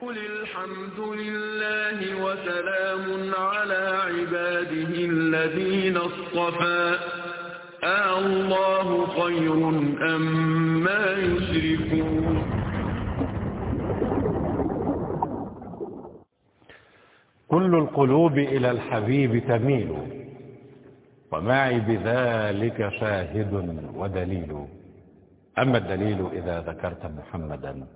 قل الحمد لله وسلام على عباده الذين اصطفى الله خير أم ما يشركون. كل القلوب إلى الحبيب تميل ومعي بذلك شاهد ودليل. أما الدليل إذا ذكرت محمدا.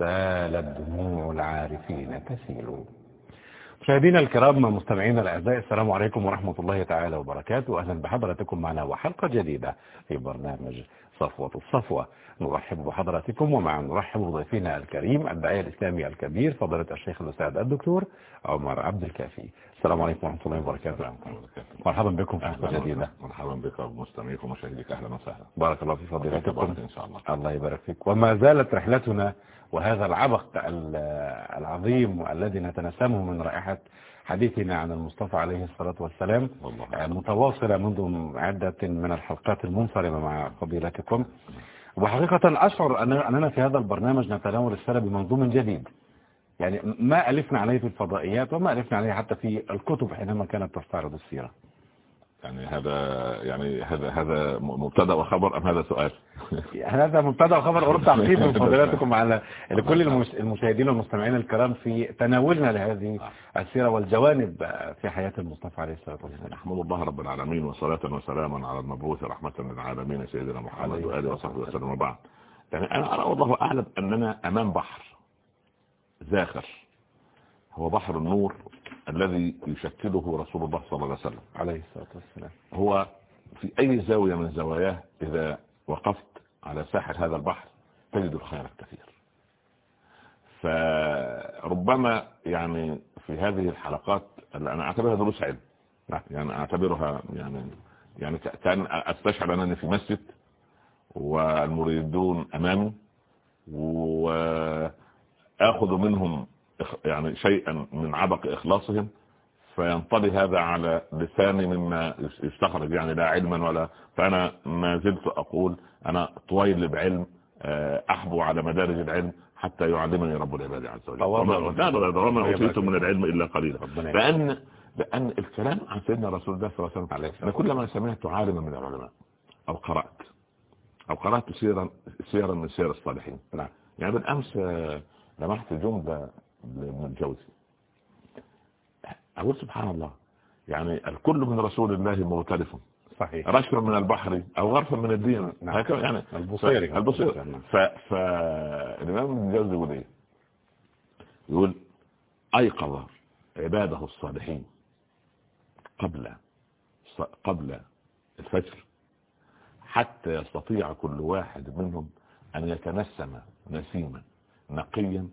سالت دموع العارفين تسيل. مشاهدينا الكرام مستمعينا الأعزاء السلام عليكم ورحمة الله تعالى وبركاته. أهلا بحضراتكم معنا وحلقة جديدة في برنامج صفوة الصفوة. نرحب بحضراتكم ومع نرحب بضيفنا الكريم الداعية الإسلامي الكبير فضيلة الشيخ الأستاذ الدكتور عمر عبد الكافي. السلام عليكم ورحمة الله وبركاته. مرحبا بكم في حلقة جديدة. مرحبا بك ومستمعيك ومشاهديك أهلا وسهلا. بارك الله في فضيلتكم. إن شاء الله. الله يبارك فيك. وما زالت رحلتنا وهذا العبق العظيم الذي نتنسمه من رائحة حديثنا عن المصطفى عليه الصلاة والسلام والله. متواصلة منذ عدة من الحلقات المنصرمة مع فضيلتكم. وحقيقة أشعر أننا في هذا البرنامج نتناول السنة بمنظوم جديد. يعني ما ألفنا عليه في الفضائيات وما ألفنا عليه حتى في الكتب حينما كانت تستعرض السيرة. يعني هذا يعني هذا هذا مبتدأ وخبر أم هذا سؤال؟ هذا مبتدأ وخبر أرد تعقيب من فضيلتكم على لكل المشاهدين والمستمعين الكرام في تناولنا لهذه السيرة والجوانب في حياة المصطفى عليه الصلاة والسلام. نحمد الله رب العالمين وصلاة وسلاما على المبعوث رحمة للعالمين سيدنا محمد وآله وصحبه وسلم وبعد. يعني أنا أرى والله أعلم أننا أمام بحر زاخر. هو بحر النور الذي يشكله رسول الله صلى الله عليه وسلم. عليه الصلاة والسلام. هو في أي زاوية من زواياه إذا وقفت على ساحل هذا البحر تجد الخير الكثير. فربما يعني في هذه الحلقات اللي أنا أعتبرها دروس علم. يعني أعتبرها يعني يعني كأن أستشعر أنني في مسجد والمريدون أمامي وآخذ منهم يعني شيئا من عبق إخلاصهم فينطلي هذا على لساني مما يستخرج يعني لا علما ولا فأنا ما زلت أقول أنا طويل بعلم أحبو على مدارج العلم حتى يعلمني رب العباد عز وجل. وما أوتيت من العلم إلا قليلا. لأن لأن الكلام عن سيدنا رسول الله صلى الله عليه وسلم أنا كلما سمعت عالما من العلماء أو قرأت أو قرأت سيرا سيرا من سير الصالحين. نعم. يعني بالأمس لمحت جملة لابن الجوزي أقول سبحان الله يعني الكل من رسول الله مغترف. صحيح. رشفا من البحر أو غرفا من الدين. نعم. هكذا يعني. البصيري البصيري فالإمام ابن الجوزي يقول إيه؟ يقول أيقظ عباده الصالحين قبل قبل الفجر حتى يستطيع كل واحد منهم أن يتنسم نسيما نقيا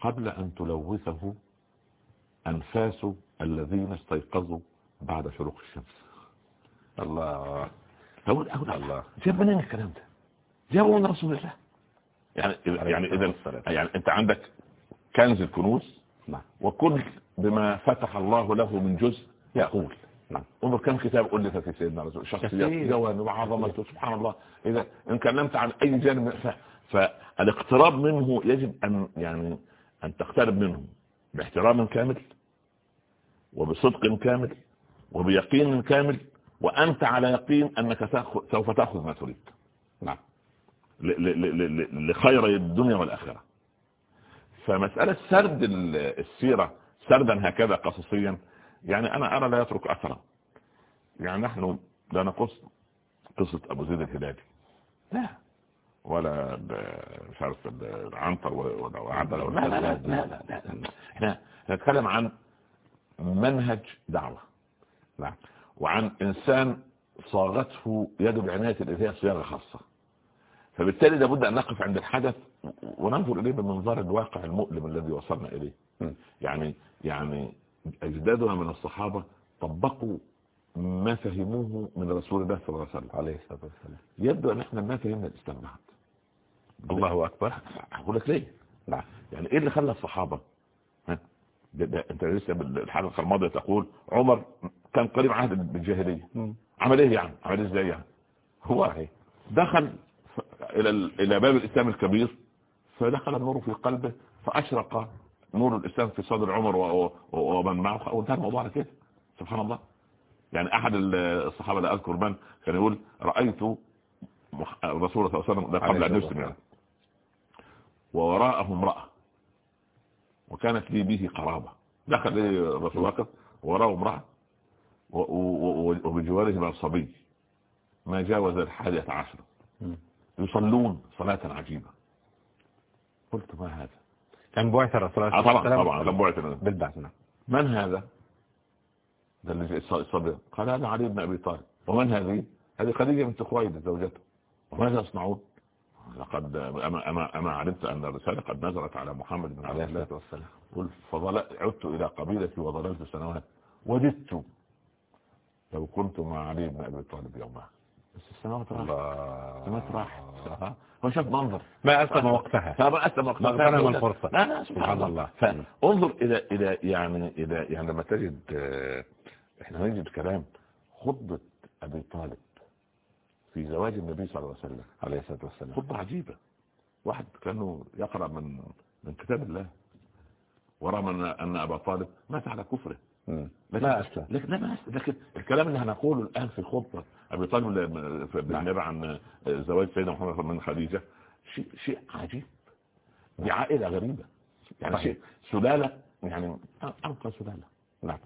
قبل أن تلوثه أنفاس الذين استيقظوا بعد شروق الشمس. الله. أقول أقول الله. جاب منين الكلام ده؟ جابه من رسول الله. يعني يعني إذا يعني أنت عندك كنز الكنوز. نعم. وكل بما فتح الله له من جزء. يقول. نعم. انظر كم كتاب ألف في سيدنا رسول شخصيات. جوانب وعظمته سبحان الله. إذا إن كلمت عن أي جانب ف- فالاقتراب منه يجب أن يعني أن تقترب منه باحترام كامل وبصدق كامل وبيقين كامل وأنت على يقين أنك سوف تأخذ ما تريد. نعم. لخير الدنيا والآخرة. فمسألة سرد ال- السيرة سردا هكذا قصصيا يعني أنا أرى لا يترك أثرا. يعني نحن لا نقص قصة أبو زيد الهلالي. لا. ولا مش عارف ال- العنتر ولا ولا لا لا لا لا, لا. إحنا نتكلم عن منهج دعوة. نعم. وعن إنسان صاغته يد العناية الإلهية صياغة خاصة. فبالتالي لابد أن نقف عند الحدث وننظر إليه بمنظار الواقع المؤلم الذي وصلنا إليه. يعني يعني أجدادنا من الصحابة طبقوا ما فهموه من رسول الله صلى الله عليه وسلم. عليه الصلاة والسلام. يبدو أن إحنا ما فهمنا الإسلام. بعد الله أكبر. أقول لك ليه؟ نعم. يعني إيه اللي خلى الصحابة؟ ها؟ ده ده أنت لسه بالحلقة الماضيه تقول عمر كان قريب عهد بالجاهليه مم. عمل إيه يعني؟ عمل إيه إزاي يعني؟ هو صحيح. دخل ال- إلى باب الإسلام الكبير فدخل النور في قلبه فأشرق نور الإسلام في صدر عمر ومن معه. وانتهى الموضوع على كده. سبحان الله. يعني أحد الصحابة لا أذكر من كان يقول رأيت الرسول صلى الله عليه وسلم قبل أن يسلم يعني. ووراءه امرأة. وكانت لي به قرابة. دخل لي الرسول أكبر وراءه امرأة. وبجواره صبي ما جاوز الحادية عشر. يصلون صلاة عجيبة. قلت ما هذا؟ كان بعث الرسول عليه الصلاة والسلام طبعا كان بعث بالبعث نعم. من هذا؟ ده اللي الصبي. قال هذا علي بن أبي طالب. ومن هذه؟ هذه خديجة بنت خويلد زوجته. وماذا يصنعون؟ لقد أما, أما, أما علمت أن الرسالة قد نزلت على محمد بن عبد الله. والسلام. قل فعدت إلى قبيلتي وظللت سنوات. وددت. لو كنت مع علي بن أبي طالب يومها. بس السنوات راحت. السنوات راحت. هو شاف منظر. ما أسلم وقتها. ما أسلم وقتها. اغتنم الفرصة لا لا سبحان الله. فأنظر إلى إلى يعني إلى يعني لما تجد إحنا نجد كلام خطبة أبي طالب. في زواج النبي صلى الله عليه وسلم عليه الصلاة والسلام. خطبة عجيبة. واحد كأنه يقرأ من من كتاب الله. ورغم أن أبا طالب مات على كفره. لكن ما أسلم لكن لا ما أسلم لكن الكلام اللي هنقوله الآن في خطبة أبي طالب نعم. عن زواج سيدنا محمد من خديجة شيء شيء عجيب. بعائلة غريبة. يعني شيء سلالة يعني أنقى سلالة. نعم.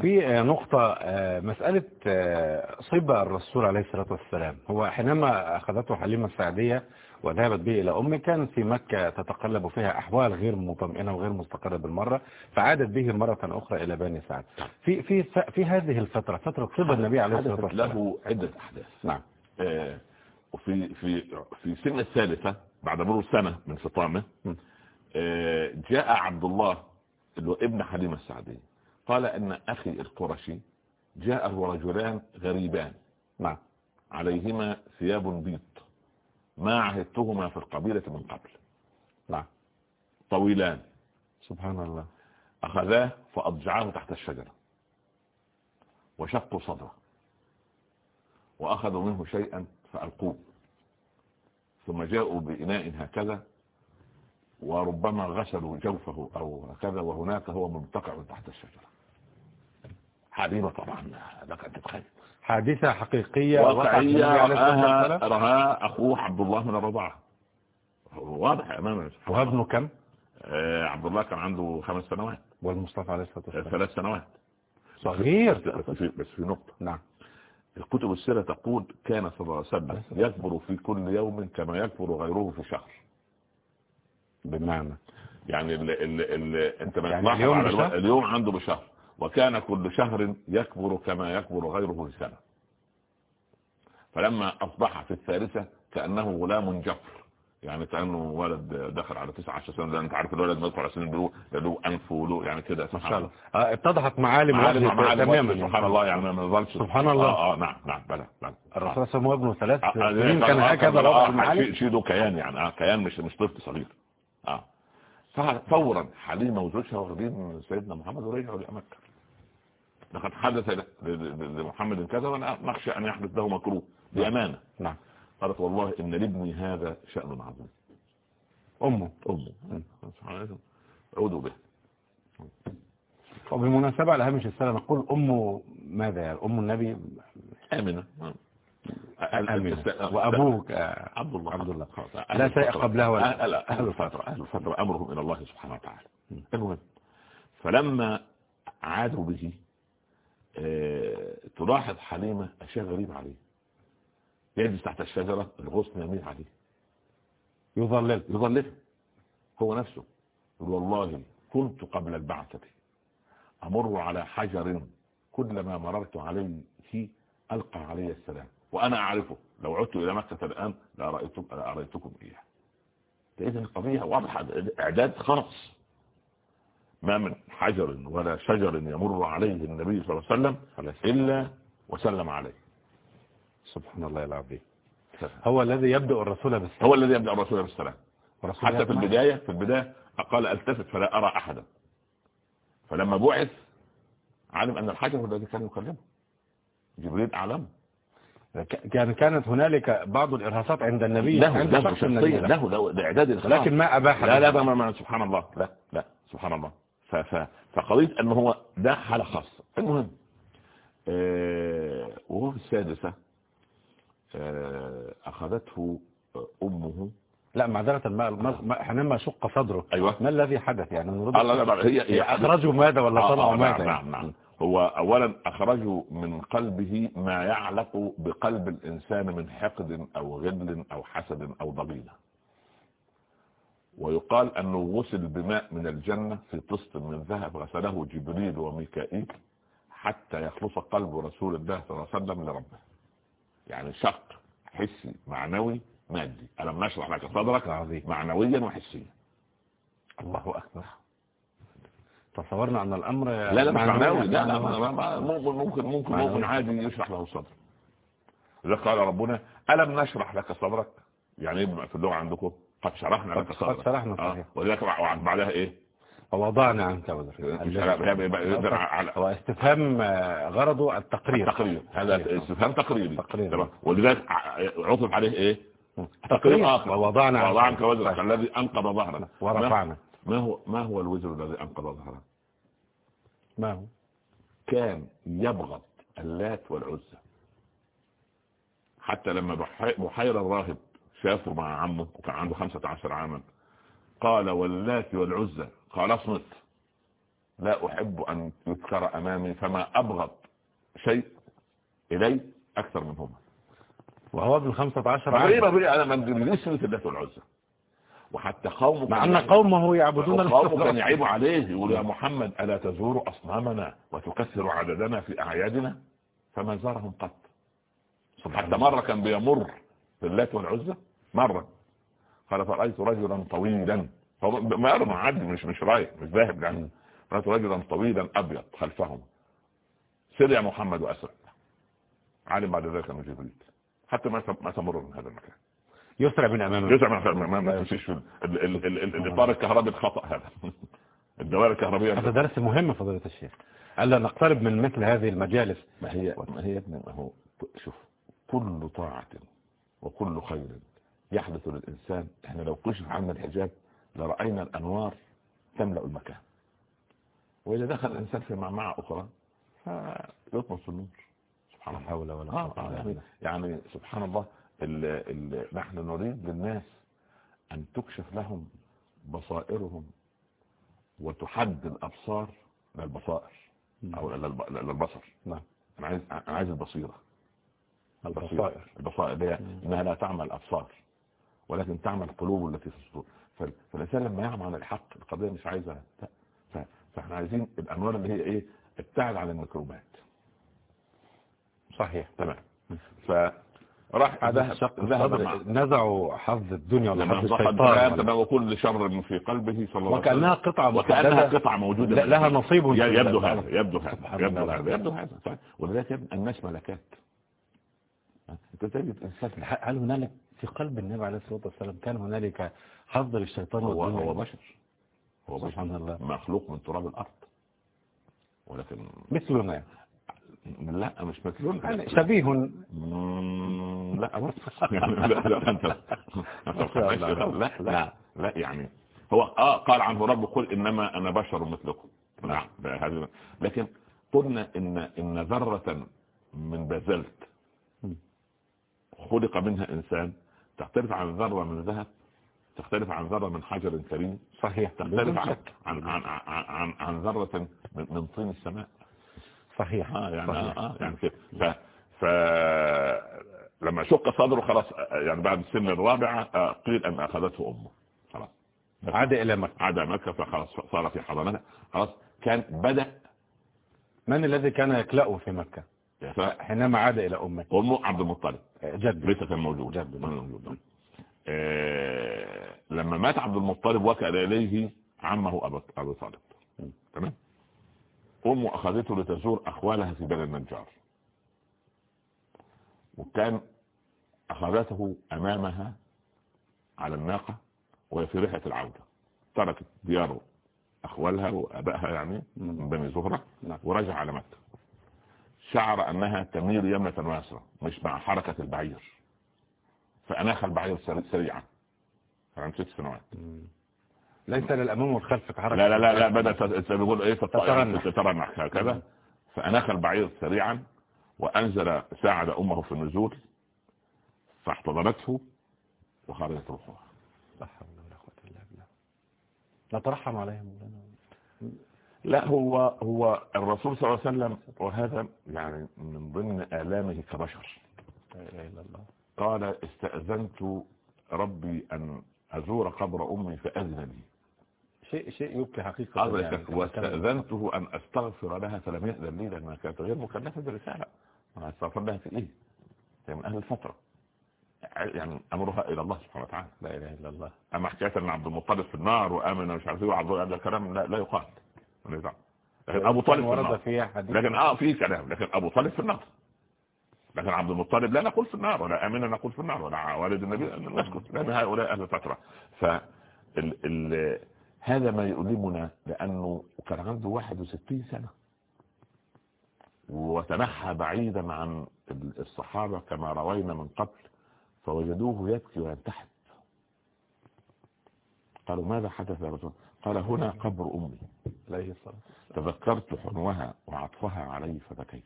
في نقطة آه، مسألة آه، صبا الرسول عليه الصلاة والسلام. هو حينما أخذته حليمة السعدية وذهبت به إلى أمه كان في مكة تتقلب فيها أحوال غير مطمئنة وغير مستقرة بالمرة فعادت به مرة أخرى إلى بني سعد. في في في هذه الفترة فترة صبا النبي عليه الصلاة والسلام. له عدة أحداث. نعم. آه، وفي في في سن الثالثة بعد مرور سنة من فطامه جاء عبد الله ابن حليمة السعدية. قال إن أخي القرشي جاءه رجلان غريبان. نعم. عليهما ثياب بيض. ما عهدتهما في القبيلة من قبل. نعم. طويلان. سبحان الله. أخذاه فأضجعاه تحت الشجرة. وشقوا صدره. وأخذوا منه شيئا فألقوه. ثم جاءوا بإناء هكذا. وربما غسلوا جوفه أو هكذا. وهناك هو ملتقع تحت الشجرة. حبيبة طبعا. لك أن تتخيل حادثة حقيقية واقعية رها أخوه عبد الله من الرضاعة. واضح أمامنا وابنه كم؟ آه عبد الله كان عنده خمس سنوات. والمصطفى عليه الصلاة والسلام. ثلاث سنوات. صغير. بس في, بس في نقطة. نعم. الكتب السيرة تقول كان صلى الله عليه وسلم يكبر في كل يوم كما يكبر غيره في شهر بمعنى يعني ال ال ال انت ما يعني اليوم, اليوم عنده بشهر. وكان كل شهر يكبر كما يكبر غيره في سنة فلما أصبح في الثالثة كأنه غلام جفر. يعني كأنه ولد دخل على تسعة عشر سنة لأن أنت عارف الولد ما يدخل على سنين له أنف وله يعني كده شاء الله. آه اتضحت معالم معالم معالم سبحان الله يعني ما نظلش سبحان الله. آه, آه نعم نعم بلى بلى. الرسول صلى الله عليه وسلم ثلاث سنين كان هكذا وضع المعالم. شيء ذو كيان يعني آه كيان مش مش طفل صغير. آه. فورا حليمة وزوجها واخدين سيدنا محمد ورجعوا لمكة لقد حدث لمحمد كذا وأنا نخشى أن يحدث له مكروه. بأمانة. نعم. قالت والله إن لابني هذا شأن عظيم. أمه. أمه. عودوا به وبالمناسبة على هامش السنة نقول أمه ماذا يعني؟ أم النبي؟ آمنة. آمنة. وأبوك عبد الله. عبد الله. لا شيء قبلها ولا أهل الفترة أهل الفترة أمرهم إلى الله سبحانه وتعالى. المهم. فلما عادوا به تلاحظ حليمة أشياء غريبة عليه. يجلس تحت الشجرة الغصن يميل عليه. يظلل يظلل. هو نفسه. والله كنت قبل البعثة. أمر على حجر كلما مررت عليه ألقى علي السلام. وأنا أعرفه. لو عدت إلى مكة الآن لأريتكم إياه. إذن القضية واضحة. إعداد خاص. ما من حجر ولا شجر يمر عليه النبي صلى الله عليه وسلم إلا وسلم عليه. سبحان الله العظيم. هو الذي يبدأ الرسول بالسلام. هو الذي يبدأ الرسول بالسلام. حتى في البداية في البداية قال التفت فلا أرى أحدا. فلما بعث علم أن الحجر هو الذي كان يكلمه. جبريل أعلم. كان كانت هنالك بعض الإرهاصات عند النبي. له له شخصيا له له إعداد لكن ما أباح لا لا ما سبحان الله. لا لا سبحان الله. فقضية أنه هو ده حالة خاصة. المهم آه وهو في السادسة آه أخذته أمه. لا معذرة ما ما حينما شق صدره. أيوة. ما الذي حدث؟ يعني الله لا هي, هي أخرجوا ماذا ولا صنعوا آه، ماذا؟ نعم نعم هو أولا أخرجوا من قلبه ما يعلق بقلب الإنسان من حقد أو غل أو حسد أو ضغينة ويقال أنه غسل بماء من الجنة في طست من ذهب غسله جبريل وميكائيل حتى يخلص قلب رسول الله صلى الله عليه وسلم لربه. يعني شق حسي معنوي مادي. ألم نشرح لك صدرك؟ عظيم. معنويا وحسيا. الله أكبر. تصورنا أن الأمر لا لا معنوي. لا لا ما- ممكن ممكن ممكن. ممكن عادي يشرح له الصدر إذا قال ربنا ألم نشرح لك صدرك؟ يعني إيه في اللغة عندكم. قد شرحنا لك قد شرحنا آه. صحيح. ولذلك بعدها إيه؟ ووضعنا عنك وزرك مش عارف، هي بيبقى- يقدر على هو استفهام آه، غرضه التقرير. تقرير هذا. استفهام تقريري. تقرير. تمام. ولذلك عطف عليه إيه؟ تقرير آخر. ووضعنا عنك. وزرك. الذي أنقض ظهرك ورفعنا. ما هو ما هو الوزر الذي أنقض ظهرك ما هو؟ كان يبغض اللات والعزى. حتى لما بحي- بحير الراهب شافه مع عمه وكان عنده 15 عاما. قال واللات والعزى قال اصمت. لا أحب أن يذكر أمامي فما أبغض شيء إلي أكثر منهما. وهو ابن 15 عام غريبة أنا ما بديش سنة اللات والعزى وحتى قومه مع أن قومه يعبدون قومه كان يعيب عليه يقول يا محمد ألا تزور أصنامنا وتكثر عددنا في أعيادنا؟ فما زارهم قط حتى مرة كان بيمر باللات والعزى مرة. قال فرأيت رجلا طويلا. ما يرى معدي مش مش رايح مش ذاهب يعني. رأيت رجلا طويلا أبيض خلفهم. سر يا محمد وأسرع. علم بعد ذلك أنه جبريل. حتى ما ما تمر من هذا المكان. يسرع من أمامه. يسمع ما ما ما تمشيش في ال- ال- ال- ال- الاطار الكهربي الخطا هذا. الدوائر الكهربية. هذا درس مهم فضيلة الشيخ. ألا نقترب من مثل هذه المجالس؟ ما هي ما هي ما هو شوف كل طاعة وكل خير يحدث للإنسان. إحنا لو كشف عنا الحجاب لرأينا الأنوار تملأ المكان. وإذا دخل الإنسان في معمعة أخرى فيطمس النور. سبحان الله. حول ولا آه قوة آه يعني. يعني سبحان الله ال ال نحن نريد للناس أن تكشف لهم بصائرهم وتحد الأبصار للبصائر أو للب- للبصر. نعم. أنا عايز أنا عايز البصيرة. البصائر. البصائر. هي إنها لا تعمل الأبصار. ولكن تعمل القلوب التي في الصدور فال- فالإنسان لما يعمل عن الحق القضية مش عايزة. ف- فإحنا عايزين الأنوار اللي هي إيه؟ ابتعد عن الميكروبات. صحيح. تمام. فراح هذا ذهب نزعوا حظ الدنيا ولا لما حظ ضحت الشيطان. وكل شر في قلبه صلى الله عليه وكأنها وسلم وكأنها محددة. قطعة موجودة لا- لها نصيب يبدو. هذا يبدو هذا يبدو. هذا يبدو هذا. ولذلك الناس ملكات. تجد انسان هل هنالك في قلب النبي عليه الصلاة والسلام كان هنالك حظ للشيطان هو؟ هو بشر. هو بشر. سبحان الله. مخلوق من تراب الأرض. ولكن مثلنا لا مش يعني شبيه. لا بس. يعني لا لا انت أنت لا لا. لا يعني هو آه قال عنه رب قل إنما أنا بشر مثلكم. نعم لكن قلنا ان إن ذرة من بازلت خلق منها إنسان تختلف عن ذرة من ذهب تختلف عن ذرة من حجر كريم صحيح تختلف عن عن عن عن, عن, عن ذرة من, من طين السماء. صحيح آه يعني صحيح. آه, آه يعني كده. ف ف لما شق صدره خلاص آه، يعني بعد السن الرابعة آه، قيل أن أخذته أمه. خلاص. عاد إلى مكة. عاد مكة فخلاص صار في حضانتها. خلاص كان بدأ. من الذي كان يكلأه في مكة؟ حينما عاد إلى أمه. أمه عبد المطلب. جد ليس كان موجود جد. موجود. آه، لما مات عبد المطلب وكل اليه عمه أبو أبو طالب. تمام؟ أمه أخذته لتزور أخوالها في بلد النجار وكان أخذته أمامها على الناقة وهي في رحلة العودة. تركت ديار أخوالها وأبائها يعني من بني زهرة نعم. ورجع على مكة. شعر أنها تميل يمنة ويسرى مش مع حركة البعير. فأناخ البعير سري- سريعا. عن ست سنوات ليس للامام والخلف كحركة لا لا لا لا بدأت بيقول إيه تترنح. تترنح هكذا. فأناخ البعير سريعا وأنزل ساعد أمه في النزول فاحتضنته وخرجت روحها. لا حول ولا قوة إلا بالله. نترحم عليهم مولانا. لا هو هو الرسول صلى الله عليه وسلم وهذا يعني من ضمن آلامه كبشر. الله. قال استأذنت ربي أن أزور قبر أمي فأذن لي. شيء شيء يبكي حقيقة قال يعني. واستأذنته أن أستغفر لها فلم يأذن لي لأنها كانت غير مكلفة برسالة أنا أستغفر لها في إيه؟ هي من أهل الفترة. يعني أمرها إلى الله سبحانه وتعالى. لا إله إلا الله. أما حكاية أن عبد المطلب في النار وآمن مش عارف إيه وعبد هذا كلام لا, لا يقال. يزعل. لكن أبو طالب في النار. لكن آه في كلام. لكن أبو طالب في النار. لكن عبد المطلب لا نقول في النار ولا امنا نقول في النار ولا والد النبي نسكت لأن هؤلاء أهل الفترة. ف هذا ما يؤلمنا لأنه كان عنده 61 سنة. وتنحى بعيدا عن الصحابة كما روينا من قبل فوجدوه يبكي وينتحب قالوا ماذا حدث يا رسول قال هنا قبر أمي عليه والسلام. تذكرت حنوها وعطفها علي فبكيت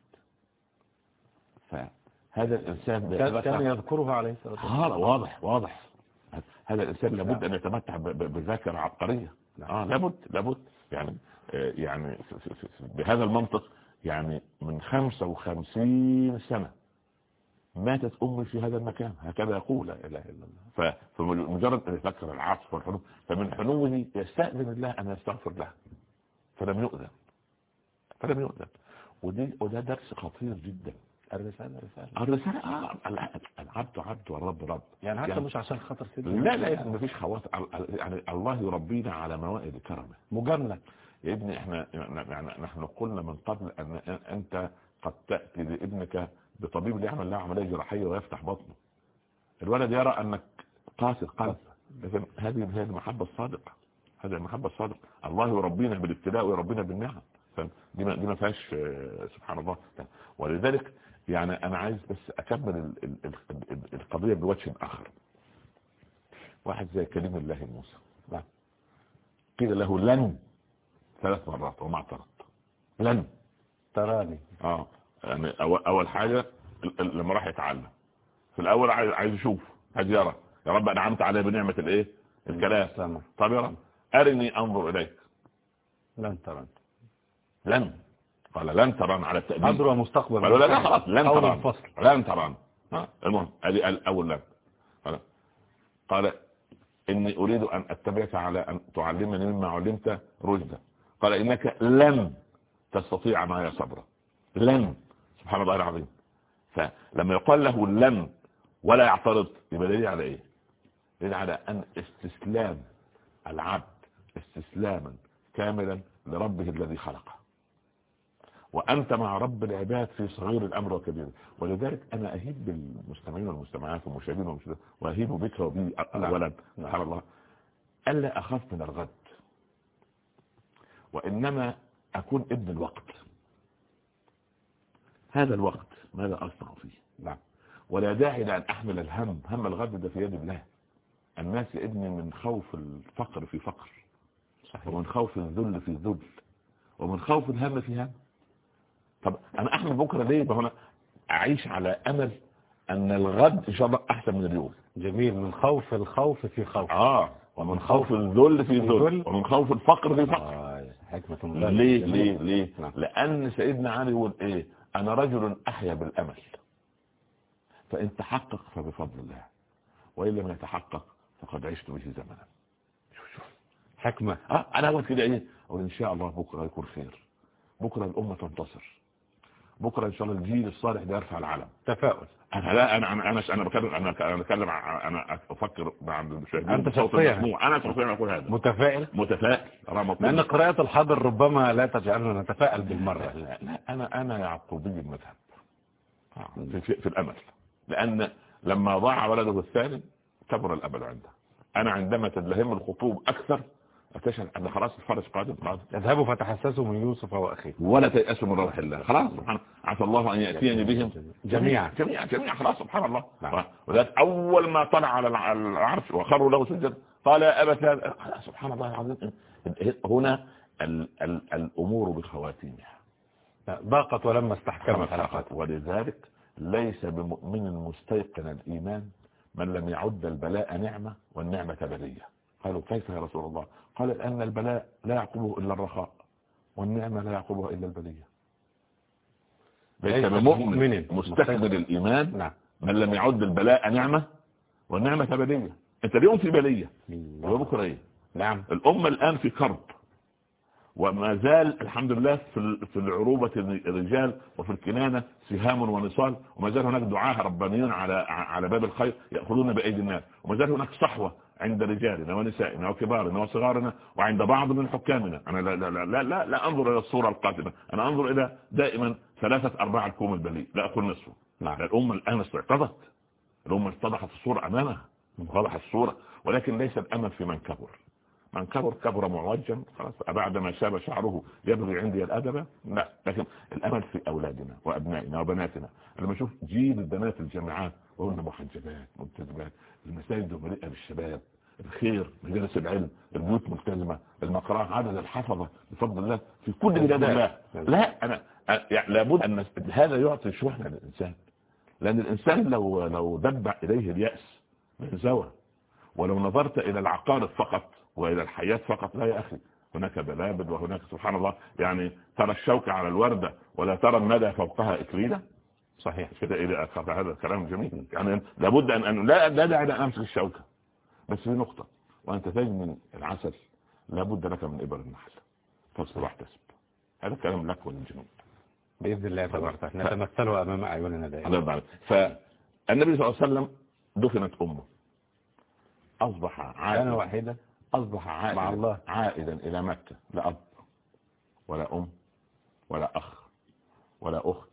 فهذا الإنسان كان يذكرها عليه هذا واضح واضح. هذا الإنسان لابد أن يتمتع بذاكرة عبقرية. آه لابد لابد. يعني آه، يعني بهذا المنطق يعني من 55 سنة ماتت أمي في هذا المكان. هكذا يقول لا إله إلا الله. فمجرد أن يذكر العطف والحنو فمن حنوه يستأذن الله أن يستغفر له. فلم يؤذن. فلم يؤذن. ودي وده درس خطير جدا. الرسالة رساله الرسالة آه العبد عبد والرب رب. يعني حتى يعني- مش عشان خاطر سيدنا لا لا يا ابني مفيش خواطر. يعني الله يربينا على موائد كرمه. مجاملة. يا ابني إحنا يعني نحن قلنا من قبل أن أنت قد تأتي لابنك بطبيب ليعمل له عملية جراحية ويفتح بطنه. الولد يرى أنك قاسي قلب لكن هذه هي المحبة الصادقة. هذه المحبة الصادقة. الله يربينا بالابتلاء ويربينا بالنعم. دي ما دي ما فيهاش آه، سبحان الله. ولذلك يعني أنا عايز بس أكمل ال- ال- ال- ال- القضية بوجه آخر. واحد زي كلمة الله موسى. نعم. قيل له لن. ثلاث مرات وما اعترض لن. تراني. آه. يعني اول, أول حاجة لما راح يتعلم. في الأول عايز عايز يشوف. عايز يرى. يا رب أنعمت علي بنعمة الإيه؟ الكلام. طب يا رب. أرني أنظر إليك. لن تراني لن. قال لن تران على التأبيد. حاضر ومستقبل قالوا لا لا خلاص لن الفصل. لن تران ها؟ المهم ادي الأول لن. قال قال إني أريد أن أتبعك على أن تعلمني مما علمت رشدا. قال إنك لن تستطيع معي صبرا. لن. سبحان الله العظيم. فلما يقال له لن ولا يعترض يبقى دليل على إيه؟ دليل على أن استسلام العبد استسلاما كاملا لربه الذي خلقه. وأنت مع رب العباد في صغير الأمر وكبير. ولذلك أنا أهيب بالمستمعين والمستمعات والمشاهدين والمشاهدين وأهيب بك وبي أولا. سبحان الله. ألا أخاف من الغد وإنما أكون ابن الوقت. هذا الوقت ماذا أصنع فيه؟ نعم. ولا داعي لأن أحمل الهم هم الغد ده في يد الله. الناس يا ابني من خوف الفقر في فقر صحيح. ومن خوف الذل في ذل ومن خوف الهم في هم. طب أنا أحمل بكرة ليه؟ أنا أعيش على أمل أن الغد إن شاء الله أحسن من اليوم. جميل. من خوف الخوف في خوف. آه. ومن خوف الذل في ذل. ومن خوف الفقر في فقر آه حكمة ليه. ليه؟ ليه؟ نعم. لأن سيدنا علي يقول إيه؟ أنا رجل أحيا بالأمل. فإن تحقق فبفضل الله. وإن لم يتحقق فقد عشت به زمنا. شوف شوف. حكمة. آه أنا أقول كده إيه؟ أقول ان شاء الله بكرة يكون خير. بكرة الأمة تنتصر. بكرة إن شاء الله الجيل الصالح ده يرفع العلم تفاؤل. أنا لا أنا أنا أنا أنا بتكلم أنا أنا بتكلم أنا أفكر مع المشاهدين أنت شخصياً. أنا شخصيا أقول هذا. متفائل؟ متفائل. رغم لأن قراءة الحاضر ربما لا تجعلنا نتفائل بالمرة. لا, لا أنا أنا يعقوبي المذهب. آه، في, في, في الأمل. لأن لما ضاع ولده الثاني كبر الأمل عنده. أنا عندما تدلهم الخطوب أكثر اكتشف ان خلاص الفرج قادم قادم اذهبوا فتحسسوا من يوسف وأخيه ولا تيأسوا من روح الله. خلاص سبحان عسى الله أن يأتيني بهم. جميعا. جميعا جميعا. خلاص سبحان الله. نعم. وذلك أول ما طلع على الع- العرش وخروا له سجد قال يا أبت سبحان الله العظيم. هنا ال ال الأمور بخواتيمها. ضاقت ولما استحكمت علاقات ولذلك ليس بمؤمن مستيقن الإيمان من لم يعد البلاء نعمة والنعمة بلية. قالوا كيف يا رسول الله؟ قال لأن البلاء لا يعقبه إلا الرخاء والنعمة لا يعقبها إلا البلية. ليس بمؤمن مستكمل الإيمان نعم. من لم يعد البلاء نعمة والنعمة بلية أنت اليوم في بلية. وبكرة إيه؟ نعم. الأمة الآن في كرب. وما زال الحمد لله في العروبة الرجال وفي الكنانة سهام ونصال. وما زال هناك دعاة ربانيون على على باب الخير يأخذون بأيدي الناس. وما زال هناك صحوة عند رجالنا ونسائنا وكبارنا وصغارنا وعند بعض من حكامنا. أنا لا لا لا لا, لا أنظر إلى الصورة القاتمة أنا أنظر إلى دائما ثلاثة أرباع الكوم البليء لا أقول نصفه. نعم. الأمة الآن استعتضت الأمة اتضحت الصورة أمامها. وضحت الصورة. ولكن ليس الأمل في من كبر. من كبر كبر معوجا خلاص بعد ما شاب شعره يبغي عندي الأدب لا لكن الأمل في أولادنا وأبنائنا وبناتنا لما أشوف جيل البنات الجامعات وهن محجبات ملتزمات المساجد مليئة بالشباب الخير مجالس العلم البيوت ملتزمة المقرأة عدد الحفظة بفضل الله في كل بلاد الله لا أنا يعني لابد أن هذا يعطي شحنة للإنسان لأن الإنسان لو لو دبع إليه اليأس من زوى ولو نظرت إلى العقارب فقط وإلى الحياة فقط. لا يا أخي هناك بلابد وهناك سبحان الله يعني ترى الشوكة على الوردة ولا ترى الندى فوقها إكليلة؟ صحيح كده إلى هذا الكلام جميل. يعني لابد أن, أن لا لا داعي أن أمسك الشوكة. بس في نقطة وأنت تجمن العسل لابد لك من إبر النحل فاصبر واحتسب هذا كلام لك وللجنود بإذن الله تبارك نتمثله أمام أعيننا دائما. فالنبي صلى الله عليه وسلم دفنت أمه. أصبح عائدا واحدة أصبح عائدا مع الله. عائدا إلى مكة. لا أب ولا أم ولا أخ ولا أخت.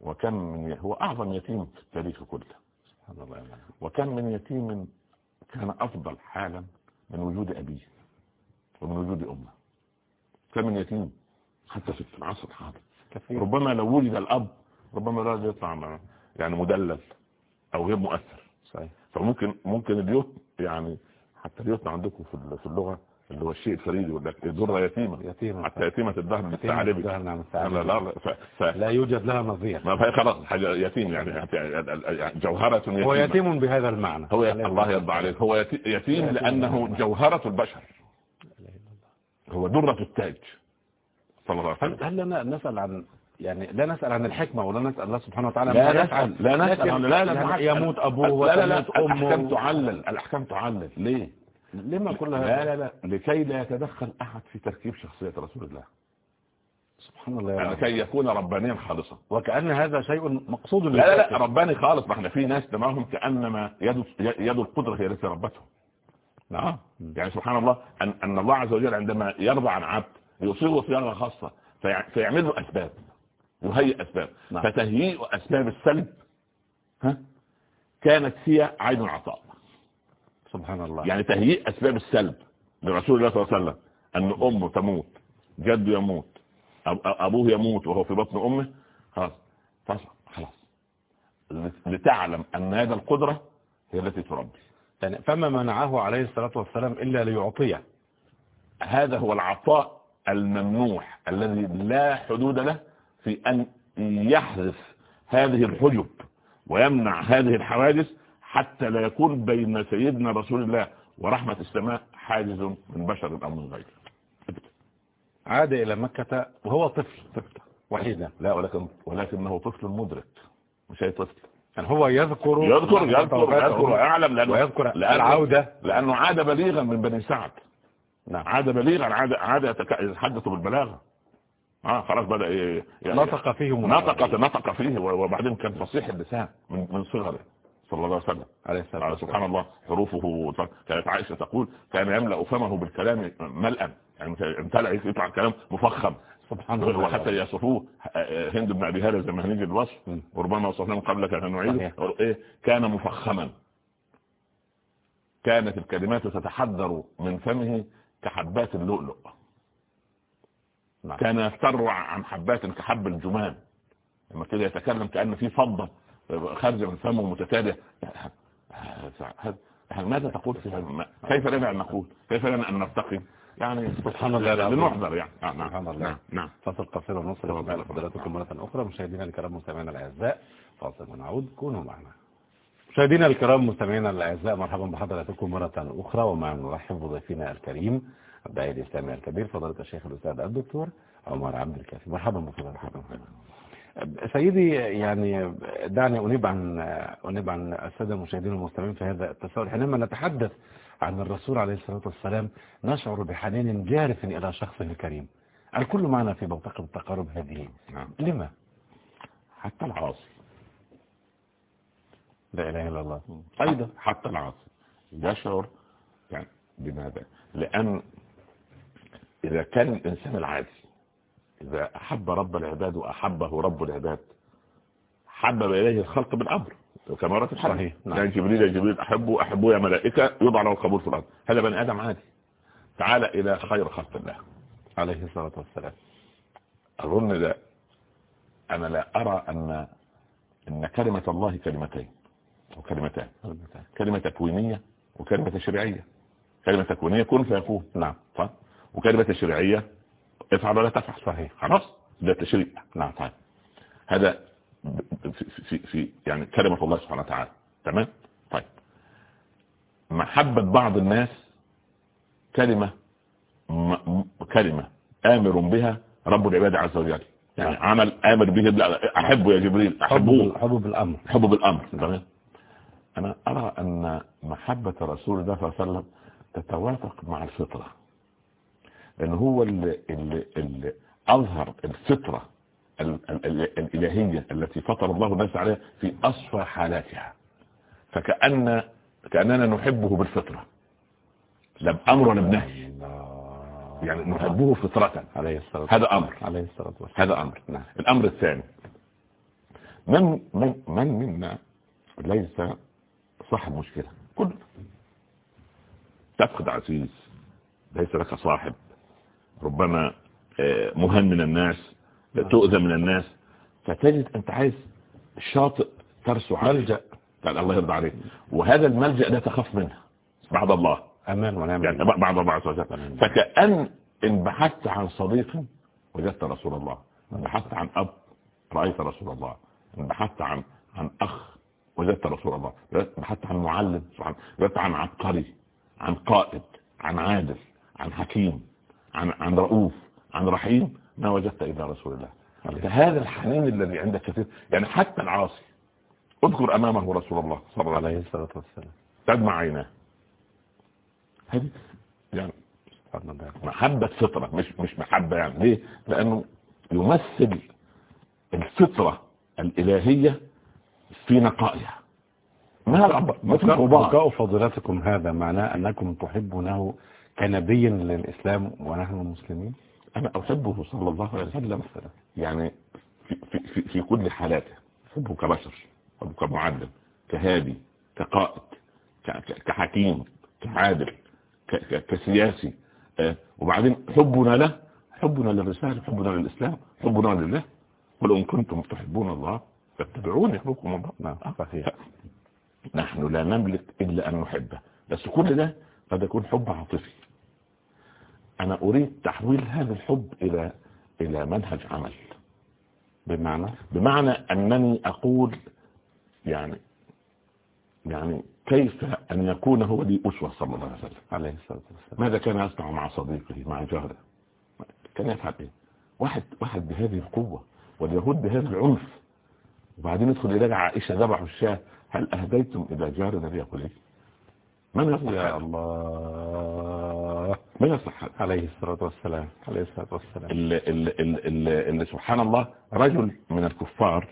وكم من هو أعظم يتيم في التاريخ كله. سبحان الله وكم من يتيم كان أفضل حالا من وجود أبيه ومن وجود أمه. كم من يتيم حتى في العصر الحاضر. ربما لو وجد الأب ربما لا يطلع يعني مدلل أو غير مؤثر. صحيح. فممكن ممكن اليوت يعني حتى اليوت عندكم في اللغة اللي هو الشيء الفريد يقول لك ذرة يتيمة. يتيمة. حتى يتيمة الدهر نعم لا لا ف... ف... لا يوجد لها نظير. ما خلاص حاجة يتيم يعني, يعني جوهرة يتيمة. هو يتيم بهذا المعنى. هو يت... الله يرضى عليك هو يتيم لأنه جوهرة البشر. هو درة التاج. صلى الله عليه وسلم. هل لنا نسأل عن يعني لا نسأل عن الحكمة ولا نسأل الله سبحانه وتعالى لا نسأل لا نسأل. لا لا يموت أبوه لا لا لا الأحكام تعلل. الأحكام تعلل. ليه؟ لما كل هذا لا لا لا. لكي لا يتدخل أحد في تركيب شخصية رسول الله. سبحان الله يعني كي يكون ربانيا خالصا. وكأن هذا شيء مقصود لا لا لا. رباني خالص. ما إحنا في ناس دماغهم كأنما يد يد القدرة هي التي ربتهم. نعم. يعني سبحان الله أن, أن الله عز وجل عندما يرضى عن عبد يصيغه صياغة خاصة فيعمل له أسباب. يهيئ أسباب. نعم. فتهيئ أسباب السلب ها كانت هي عين العطاء. سبحان الله. يعني تهيئ أسباب السلب لرسول الله صلى الله عليه وسلم أن أمه تموت جده يموت أبوه يموت وهو في بطن أمه خلاص خلاص. لتعلم أن هذا القدرة هي التي تربي. يعني فما منعه عليه الصلاة والسلام إلا ليعطيه؟ هذا هو العطاء الممنوح الذي لا حدود له في أن يحذف هذه الحجب ويمنع هذه الحواجز حتى لا يكون بين سيدنا رسول الله ورحمة السماء حاجز من بشر أو من غيره عاد إلى مكة وهو طفل طفل وحيدا لا ولكن ولكنه طفل مدرك مش أي طفل. يعني هو يذكر يذكر يذكر يذكر ويعلم لأنه ويذكر العودة. لأنه عاد بليغا من بني سعد. نعم. عاد بليغا عاد عاد يتحدث بالبلاغة. آه خلاص بدأ يعني نطق فيه نطق نطق فيه وبعدين كان فصيح اللسان من من صغره صلى الله عليه وسلم. عليه السلام سبحان الله حروفه كانت عائشة تقول كان يملأ فمه بالكلام ملأ. يعني امتلأ يطلع كلام مفخم. سبحان الله. وحتى يصفوه هند بن أبي هذا زي ما هنيجي الوصف وربما وصفناه قبل كان نعيده. إيه؟ كان مفخما. كانت الكلمات تتحدر من فمه كحبات اللؤلؤ. نعم. كان يفتر عن حبات كحب الجمان لما كده يتكلم كأن في فضة خارجة من فمه متتالية ماذا تقول في هذا؟ كيف لنا أن نقول؟ كيف لنا أن نرتقي؟ يعني سبحان الله لنحذر يعني. نعم سبحان الله. نعم نعم. فاصل قصير ونصل. إلى فضلاتكم مرة أخرى. مشاهدينا الكرام مستمعينا الأعزاء فاصل ونعود. كونوا معنا. مشاهدينا الكرام مستمعينا الأعزاء مرحبا بحضراتكم مرة أخرى. ومع نرحب بضيفنا الكريم الداعي الإسلامي الكبير فضيلة الشيخ الأستاذ الدكتور عمر عبد الكافي. مرحبا بفضلاتكم سيدي يعني دعني أنيب عن أنيب عن السادة المشاهدين المستمعين في هذا التساؤل. حينما نتحدث عن الرسول عليه الصلاة والسلام نشعر بحنين جارف إلى شخصه الكريم الكل معنا في بوتقة التقارب هذه. نعم. لما؟ حتى العاصي. لا إله إلا الله. أيضا. حتى العاصي. يشعر يعني بماذا؟ لأن إذا كان الإنسان العادي إذا أحب رب العباد وأحبه رب العباد حبب إليه الخلق بالأمر. في الحديث. صحيح. نعم. يعني جبريل يا جبريل أحبه أحبه يا ملائكة يوضع له القبول في الأرض. هذا بني آدم عادي. تعال إلى خير خلق الله عليه الصلاة والسلام. أظن لا أنا لا أرى أن أن كلمة الله كلمتين وكلمتان كلمة تكوينية وكلمة تشريعية كلمة تكوينية كن فيكون. نعم. صح؟ وكلمة تشريعية افعل ولا تفعل. صحيح. خلاص. ده التشريع نعم طيب. هذا في, في, يعني كلمة الله سبحانه وتعالى. تمام؟ طيب. محبة بعض الناس كلمة كلمة آمر بها رب العباد عز وجل. يعني نعم. عمل آمر به أحبه يا جبريل أحبه حب بالأمر. حب بالأمر. تمام؟ أنا أرى أن محبة رسول الله صلى الله عليه وسلم تتوافق مع الفطرة. لأن هو اللي, اللي, اللي أظهر الفطرة ال- ال- ال- الإلهية التي فطر الله الناس عليها في أصفى حالاتها. فكأن كأننا نحبه بالفطرة. لا بأمر ولا بنهي يعني نحبه فطرة. عليه الصلاة هذا أمر. عليه الصلاة والسلام. هذا أمر. نعم. الأمر الثاني. من من من منا ليس صاحب مشكلة؟ كل. تفقد عزيز. ليس لك صاحب. ربما آه، مهن من الناس تؤذى من الناس فتجد أنت عايز شاطئ ترسو ملجأ قال الله يرضى عليك. وهذا الملجأ لا تخاف منه. بعد الله. أمان ونعم يعني بعد الله عز وجل. فكأن إن بحثت عن صديق وجدت رسول الله. إن بحثت عن أب رأيت رسول الله. إن بحثت عن عن أخ وجدت رسول الله. بحثت عن معلم وجدت عن عبقري عن قائد عن عادل عن حكيم. عن عن رؤوف عن رحيم ما وجدت إلا رسول الله. فهذا الحنين الذي عندك كثير يعني حتى العاصي اذكر أمامه رسول الله صلى الله عليه وسلم. تدمع عيناه. هذه يعني محبة فطرة مش مش محبة يعني. ليه؟ لأنه يمثل الفطرة الإلهية في نقائها. ما بقاء فضيلتكم هذا معناه أنكم تحبونه كنبي للإسلام ونحن مسلمين أنا أحبه صلى الله عليه وسلم. يعني في, في, في, كل حالاته. أحبه كبشر أحبه كمعلم كهادي كقائد كحكيم كعادل كسياسي. آه، وبعدين حبنا له حبنا للرسالة حبنا للإسلام حبنا لله. قل إن كنتم تحبون الله فاتبعوني يحبكم الله. نعم. صحيح. نحن لا نملك إلا أن نحبه. بس كل ده قد يكون حب عاطفي. أنا أريد تحويل هذا الحب إلى إلى منهج عمل. بمعنى بمعنى أنني أقول يعني يعني كيف أن يكون هو لي أسوة صلى الله عليه وسلم. عليه الصلاة والسلام. ماذا كان يصنع مع صديقه مع جاره؟ كان يفعل إيه؟ واحد واحد بهذه القوة واليهود بهذا العنف. وبعدين يدخل إلى عائشة ذبحوا الشاة. هل أهديتم إلى جارنا ليقول إيه؟ من يصنع؟ يا الله. من يصنع هذا عليه الصلاة والسلام. عليه الصلاة والسلام. اللي, اللي, اللي, سبحان الله رجل من الكفار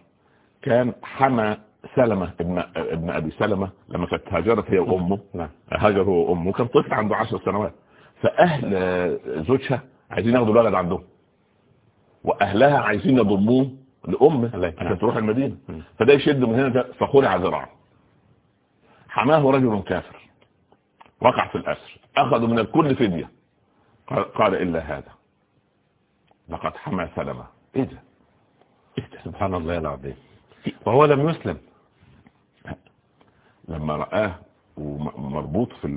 كان حمى سلمة ابن, ابن أبي سلمة لما كانت هاجرت هي وأمه. نعم. هاجر هو وأمه. كان طفل عنده عشر سنوات. فأهل زوجها عايزين ياخدوا الولد عندهم. وأهلها عايزين يضموه لأمه عشان. تروح المدينة. مم. فده يشد من هنا ده فخلع ذراعه. حماه رجل كافر. وقع في الأسر أخذوا من الكل فدية. قال, إلا هذا. لقد حمى سلمة. إيه ده؟ إيه سبحان الله العظيم. وهو لم يسلم. لما رآه ومربوط في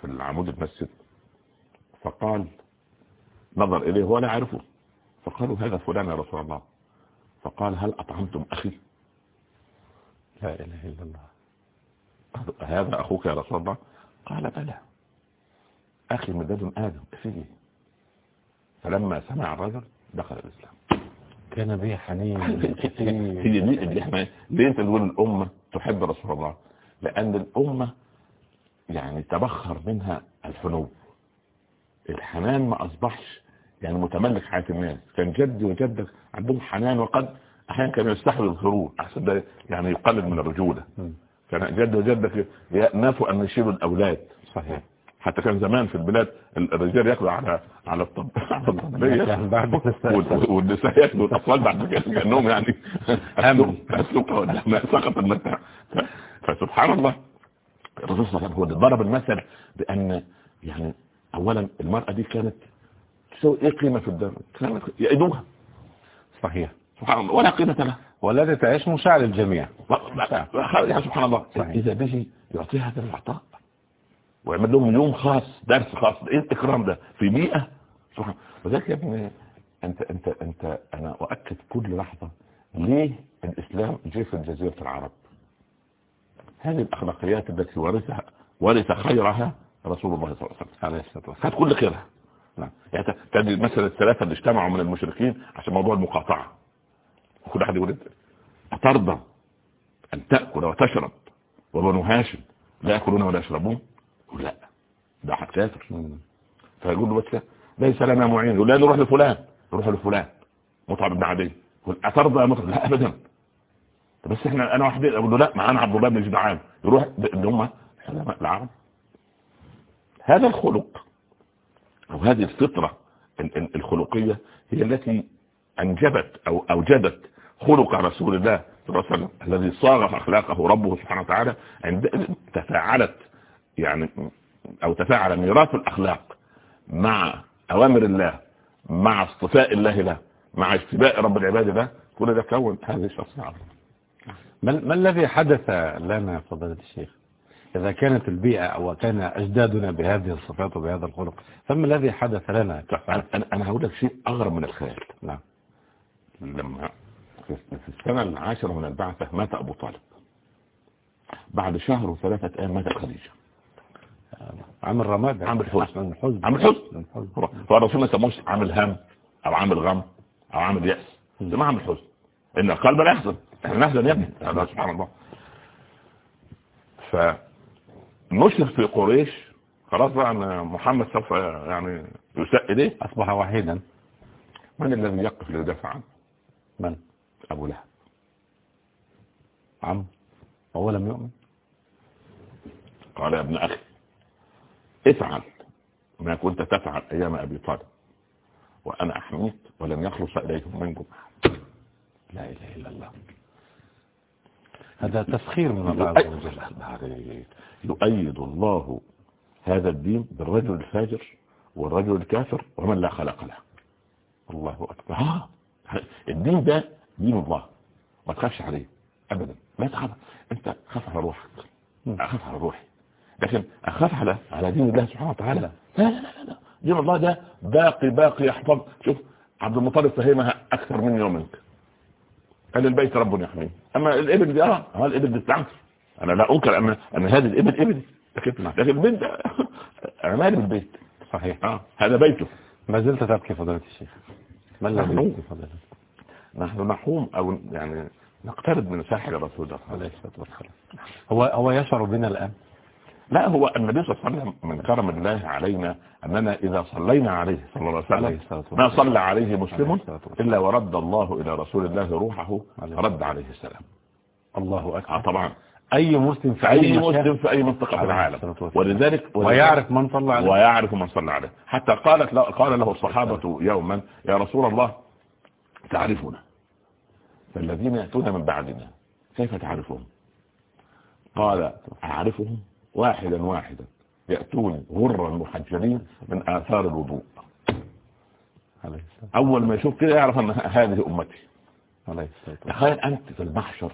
في العمود المسجد فقال نظر إليه ولا يعرفه. فقالوا هذا فلان يا رسول الله. فقال هل أطعمتم أخي؟ لا إله إلا الله. هذا أخوك يا رسول الله؟ قال بلى. أخي لدن آدم فيه فلما سمع الرجل دخل الإسلام. كان به حنين هي دي اللي إحنا ليه أنت تقول الأمة تحب رسول الله؟ لأن الأمة يعني تبخر منها الحنو الحنان ما أصبحش يعني متملك حياة الناس. كان جدي وجدك عندهم حنان وقد أحيانا كانوا يستحوا الغرور أحسن ده يعني يقلل من الرجولة. كان جد وجدك يأنفوا أن يشيلوا الأولاد. صحيح. حتى كان زمان في البلاد الرجال ياكلوا على على الطب. والنساء ياكلوا الأطفال بعد كده كانهم يعني. سقط المتاع فسبحان الله. الرسول صلى الله عليه وسلم ضرب المثل بأن يعني اولا المرأة دي كانت تسوي إيه قيمة في الدم؟ كانت يأيدوها. صحيح. سبحان الله. ولا قيمة لها. والذي تعيش مشاعر الجميع سبحان الله. إذا به يعطيها هذا العطاء ويعمل لهم يوم خاص درس خاص. إيه الإكرام ده؟ في بيئه سبحان وذلك يا ابني أنت أنت أنت أنا أؤكد كل لحظة ليه الإسلام جه في جزيره العرب. هذه الأخلاقيات التي ورثها ورث خيرها رسول الله صلى الله عليه وسلم. خد كل خيرها. نعم. يعني تجد مثلا الثلاثة اللي اجتمعوا من المشركين عشان موضوع المقاطعة. كل احد يقول أترضى أن تأكل وتشرب وبنو هاشم لا يأكلون ولا يشربون؟ لا ده حد كافر. فيقول له بس ليس لنا معين يقول لا نروح لفلان نروح لفلان. مطعم بن عدي يقول أترضى يا مطعم؟ لا ابدا. بس إحنا أنا واحد أقول له لا معانا عبد الله بن جدعان يروح اللي هم العرب. هذا الخلق أو هذه الفطرة الخلقية هي التي أنجبت أو أوجدت خلق رسول الله صلى الله عليه وسلم الذي صاغ أخلاقه ربه سبحانه وتعالى عند تفاعلت يعني أو تفاعل ميراث الأخلاق مع أوامر الله مع اصطفاء الله له مع اجتباء رب العباد له كل ده كون هذه الشخصية ما, ما الذي حدث لنا فضيلة الشيخ؟ إذا كانت البيئة أو كان أجدادنا بهذه الصفات وبهذا الخلق فما الذي حدث لنا؟ أنا, أنا هقول لك شيء أغرب من الخيال. نعم. لما في السنة العاشرة من البعثة مات أبو طالب. بعد شهر وثلاثة أيام مات خديجة. عامل رماد عامل حزن. الحزن عامل حزن. هو الرسول ما سموش عامل هم أو عامل غم أو عامل يأس. ده عامل حزن. إن القلب لا يحزن. إحنا نحزن يا ابني. هذا سبحان الله. فنشر في قريش. خلاص بقى ان محمد سوف يعني يساء إليه. أصبح وحيدا. من الذي يقف ليدافع عنه؟ من؟ أبو لهب. عم هو لم يؤمن. قال يا ابن أخي افعل ما كنت تفعل أيام أبي طالب وأنا احميك ولن يخلص اليكم منكم لا إله إلا الله. هذا تسخير من الله عز وجل. يؤيد الله هذا الدين بالرجل الفاجر والرجل الكافر ومن لا خلق له. الله أكبر. ها؟ الدين ده دين الله. ما تخافش عليه. ابدا. لا تخاف أنت خاف على روحك. أخاف على روحي. لكن أخاف على على دين الله سبحانه وتعالى. لا لا لا لا. دين الله ده باقي باقي يحفظ. شوف عبد المطلب فهمها أكثر من يومك قال البيت رب يحميه. أما الإبل دي آه آه الإبل دي بتاعتي. أنا لا انكر أن أن هذه الإبل إبلي. لكن لكن البيت أنا مالي بالبيت. صحيح. آه هذا بيته. ما زلت تبكي فضيلة الشيخ. ما الذي فضيلة نحن نحوم أو يعني نقترب من ساحل رسول الله عليه الصلاة والسلام. هو هو يشعر بنا الآن؟ لا هو النبي صلى الله عليه وسلم من كرم الله علينا أننا إذا صلينا عليه صلى الله عليه وسلم ما صلى عليه مسلم إلا ورد الله إلى رسول الله روحه رد عليه السلام. الله أكبر. طبعا. أي مسلم في أي مسلم في أي منطقة في العالم. ولذلك ويعرف من صلى عليه. ويعرف من صلى عليه. حتى قالت قال له الصحابة يوما يا رسول الله تعرفنا. فالذين يأتون من بعدنا. كيف تعرفهم؟ قال أعرفهم واحدا واحدا. يأتون غرا محجلين من آثار الوضوء. أول ما يشوف كده يعرف أن هذه أمتي. تخيل أنت في المحشر.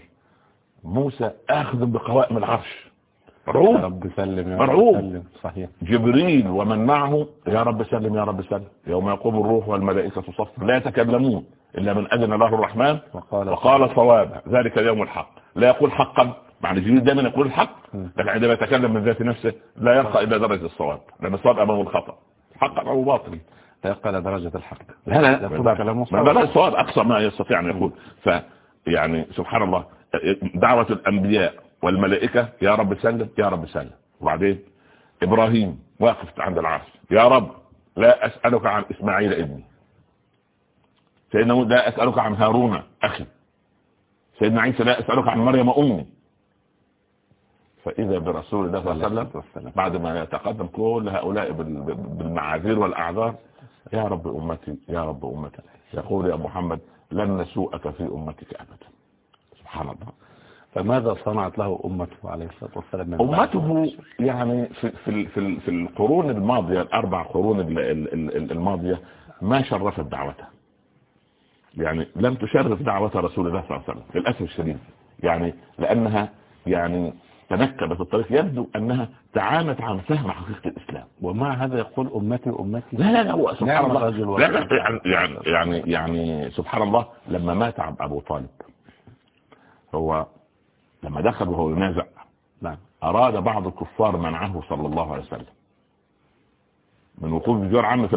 موسى آخذ بقوائم العرش. مرعوب. رب سلم يا مرعوب. رب سلم. صحيح. جبريل ومن معه يا رب سلم يا رب سلم. يوم يقوم الروح والملائكة صفا لا يتكلمون إلا من أذن له الرحمن. وقال وقال صواب. ذلك اليوم الحق. لا يقول حقا. معنى جبريل دائما يقول الحق لكن عندما يتكلم من ذات نفسه لا يرقى إلى درجة الصواب. لأن الصواب أمامه الخطأ. حقا أو باطل يبقى إلى درجة الحق. لا لا. لا لا الصواب أقصى ما يستطيع أن يقول. ف يعني سبحان الله دعوة الأنبياء والملائكة يا رب سلم يا رب سلم. وبعدين إبراهيم واقف عند العرش يا رب لا أسألك عن إسماعيل ابني. سيدنا لا أسألك عن هارون أخي. سيدنا عيسى لا أسألك عن مريم أمي. فإذا برسول الله صلى الله عليه وسلم بعد ما يتقدم كل هؤلاء بال- بالمعاذير والأعذار يا رب أمتي يا رب أمتي يقول يا محمد لن نسوءك في أمتك أبدا. سبحان الله. فماذا صنعت له أمته عليه الصلاة والسلام؟ أمته يعني في في في, ال- في القرون الماضية الأربع قرون ال- ال- ال- الماضية ما شرفت دعوته. يعني لم تشرف دعوة رسول الله صلى الله عليه وسلم للأسف الشديد. يعني لأنها يعني تنكبت الطريق. يبدو أنها تعانت عن فهم حقيقة الإسلام. ومع هذا يقول أمتي أمتي لا لا لا هو سبحان نعم الله. الرجل لا لا يعني يعني يعني, يعني سبحان الله لما مات عب- أبو طالب هو لما دخل وهو ينازع نعم أراد بعض الكفار منعه صلى الله عليه وسلم. من وقوف بجوار عامة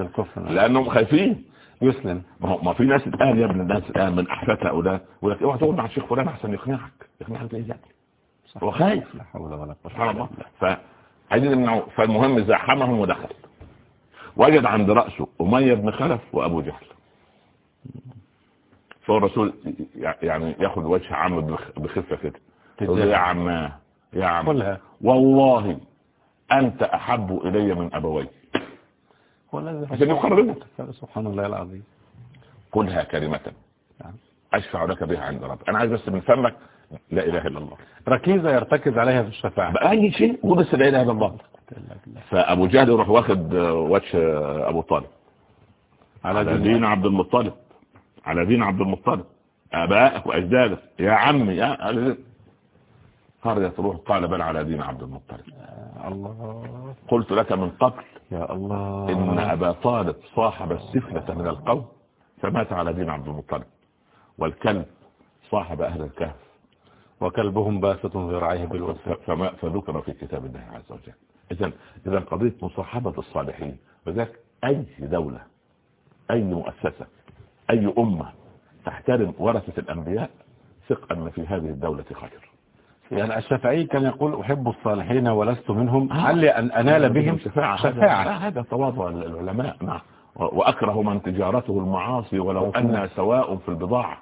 الكفر. لأنهم خايفين. يسلم ما هو ما في ناس الآن يا ابن الناس الآن من أحفاد هؤلاء يقول لك اوعى تقول مع الشيخ فلان أحسن يقنعك يقنعك إيه يعني هو خايف. لا حول ولا قوة سبحان الله. فعايزين يمنعوا فالمهم زاحمهم ودخل. وجد عند رأسه أمية بن خلف وأبو جهل. فالرسول يعني ياخد وجه عم بخ- بخفة كده. يا عماه يا عم والله أنت أحب إلي من الذي عشان يقربك سبحان الله العظيم. قلها كلمة. نعم. أشفع لك بها عند رب أنا عايز بس من فمك لا إله إلا الله. ركيزة يرتكز عليها في الشفاعة. بأي شيء قول بس لا إله إلا الله. فأبو جهل يروح واخد وجه أبو طالب. على على دين عبد المطلب. على دين عبد المطلب. آبائك وأجدادك. يا عمي يا أهل الذين. قال بل على دين عبد المطلب. الله. قلت لك من قبل يا الله. إن أبا طالب صاحب السفلة من القوم فمات على دين عبد المطلب. والكلب صاحب أهل الكهف. وكلبهم باسط ذراعيه بالوسط. فما فذكر في كتاب الله عز وجل. إذا إذا قضية مصاحبة الصالحين. وذلك أي دولة أي مؤسسة أي أمة تحترم ورثة الأنبياء ثق أن في هذه الدولة خير. يعني الشافعي كان يقول أحب الصالحين ولست منهم. علي أن أنال بهم؟ شفاعة. شفاعة. هذا, تواضع العلماء نعم. وأكره من تجارته المعاصي ولو أن سواء في البضاعة.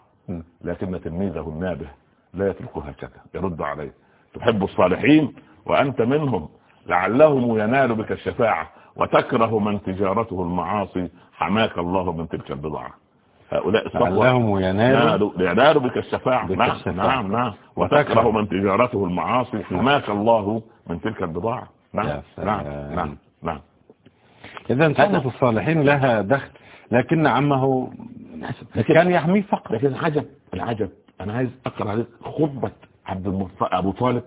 لكن تلميذه النابه لا يتركها هكذا يرد عليه. تحب الصالحين وأنت منهم. لعلهم ينال بك الشفاعة وتكره من تجارته المعاصي. حماك الله من تلك البضاعة. هؤلاء الصفوة لعلهم ينالوا ينالوا بك الشفاعة. بك نعم الشفاعة. نعم نعم. وتكره من تجارته المعاصي. حماك الله من تلك البضاعة. نعم. نعم نعم نعم. إذا صحبة الصالحين لها دخل لكن عمه كان يحميه فقط. لكن العجب العجب. أنا عايز أقرأ عليك خطبة عبد المطلب أبو طالب.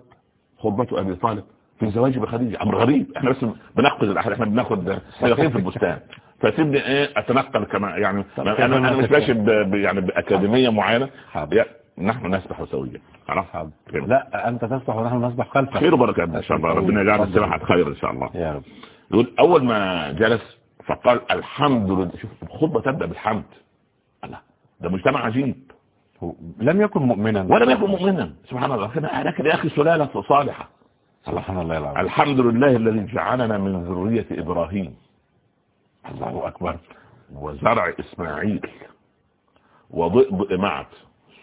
خطبة أبي طالب في زواجه بخديجه أمر غريب إحنا بس بناخذ الاحاديث إحنا بناخذ سياقين في البستان. فسيبني إيه أتنقل كما يعني أنا أنا مش ماشي يعني بأكاديمية معينة. نحن نسبح سويا. خلاص. لا أنت تسبح ونحن نسبح خلفك. خير وبركة إن شاء الله. ربنا يجعل السباحة خير إن شاء الله. يا رب. يقول أول ما جلس فقال الحمد لله. شوف الخطبه تبدأ بالحمد. الله ده مجتمع عجيب. هو لم يكن مؤمنا. ولم يكن مؤمنا. سبحان الله. لكن يا أخي سلالة صالحة. سبحان الله العظيم. الحمد لله الذي جعلنا من ذرية إبراهيم. الله أكبر. وزرع إسماعيل. وضئضئ معت.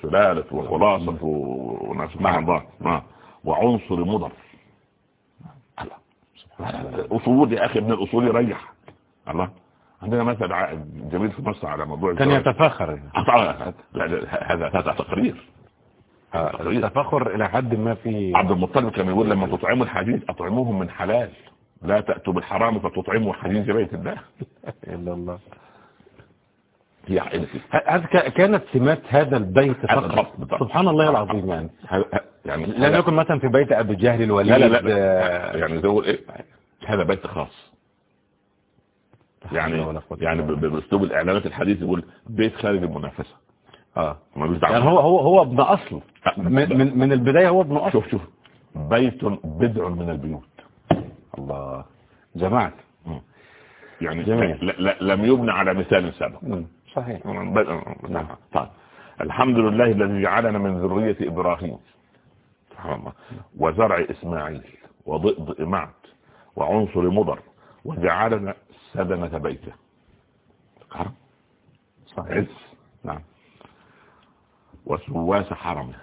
سلالة وخلاصه وناس سبحان الله نعم. وعنصر مضر. أصول يا أخي ابن الأصول يريح. الله. عندنا مثل جميل في مصر على موضوع كان. يتفاخر لا، هذا هذا تقرير. التفاخر إلى حد ما في عبد المطلب كان يقول لما تطعموا الحديث أطعموهم من حلال. لا تأتوا بالحرام فتطعموا حديث بيت الله. إلا الله. كانت سمات هذا البيت فقط. سبحان الله العظيم يعني. يعني لم يكن مثلا في بيت أبي جهل الوليد. لا لا لا. يعني زي إيه هذا بيت خاص. يعني يعني بأسلوب الإعلانات الحديث يقول بيت خارج المنافسه آه. يعني هو هو هو ابن أصل. من من, من البداية هو ابن أصل. شوف شوف. بيت بدع من البيوت. الله. جماعة. يعني جميل. لا لا لم يبنى على مثال سابق. صحيح. نعم. طيب. الحمد لله الذي جعلنا من ذرية إبراهيم. سبحان الله. وزرع إسماعيل وضئضئ معد وعنصر مضر وجعلنا سدنة بيته. حرم صحيح. عز. نعم. وسواس حرمه.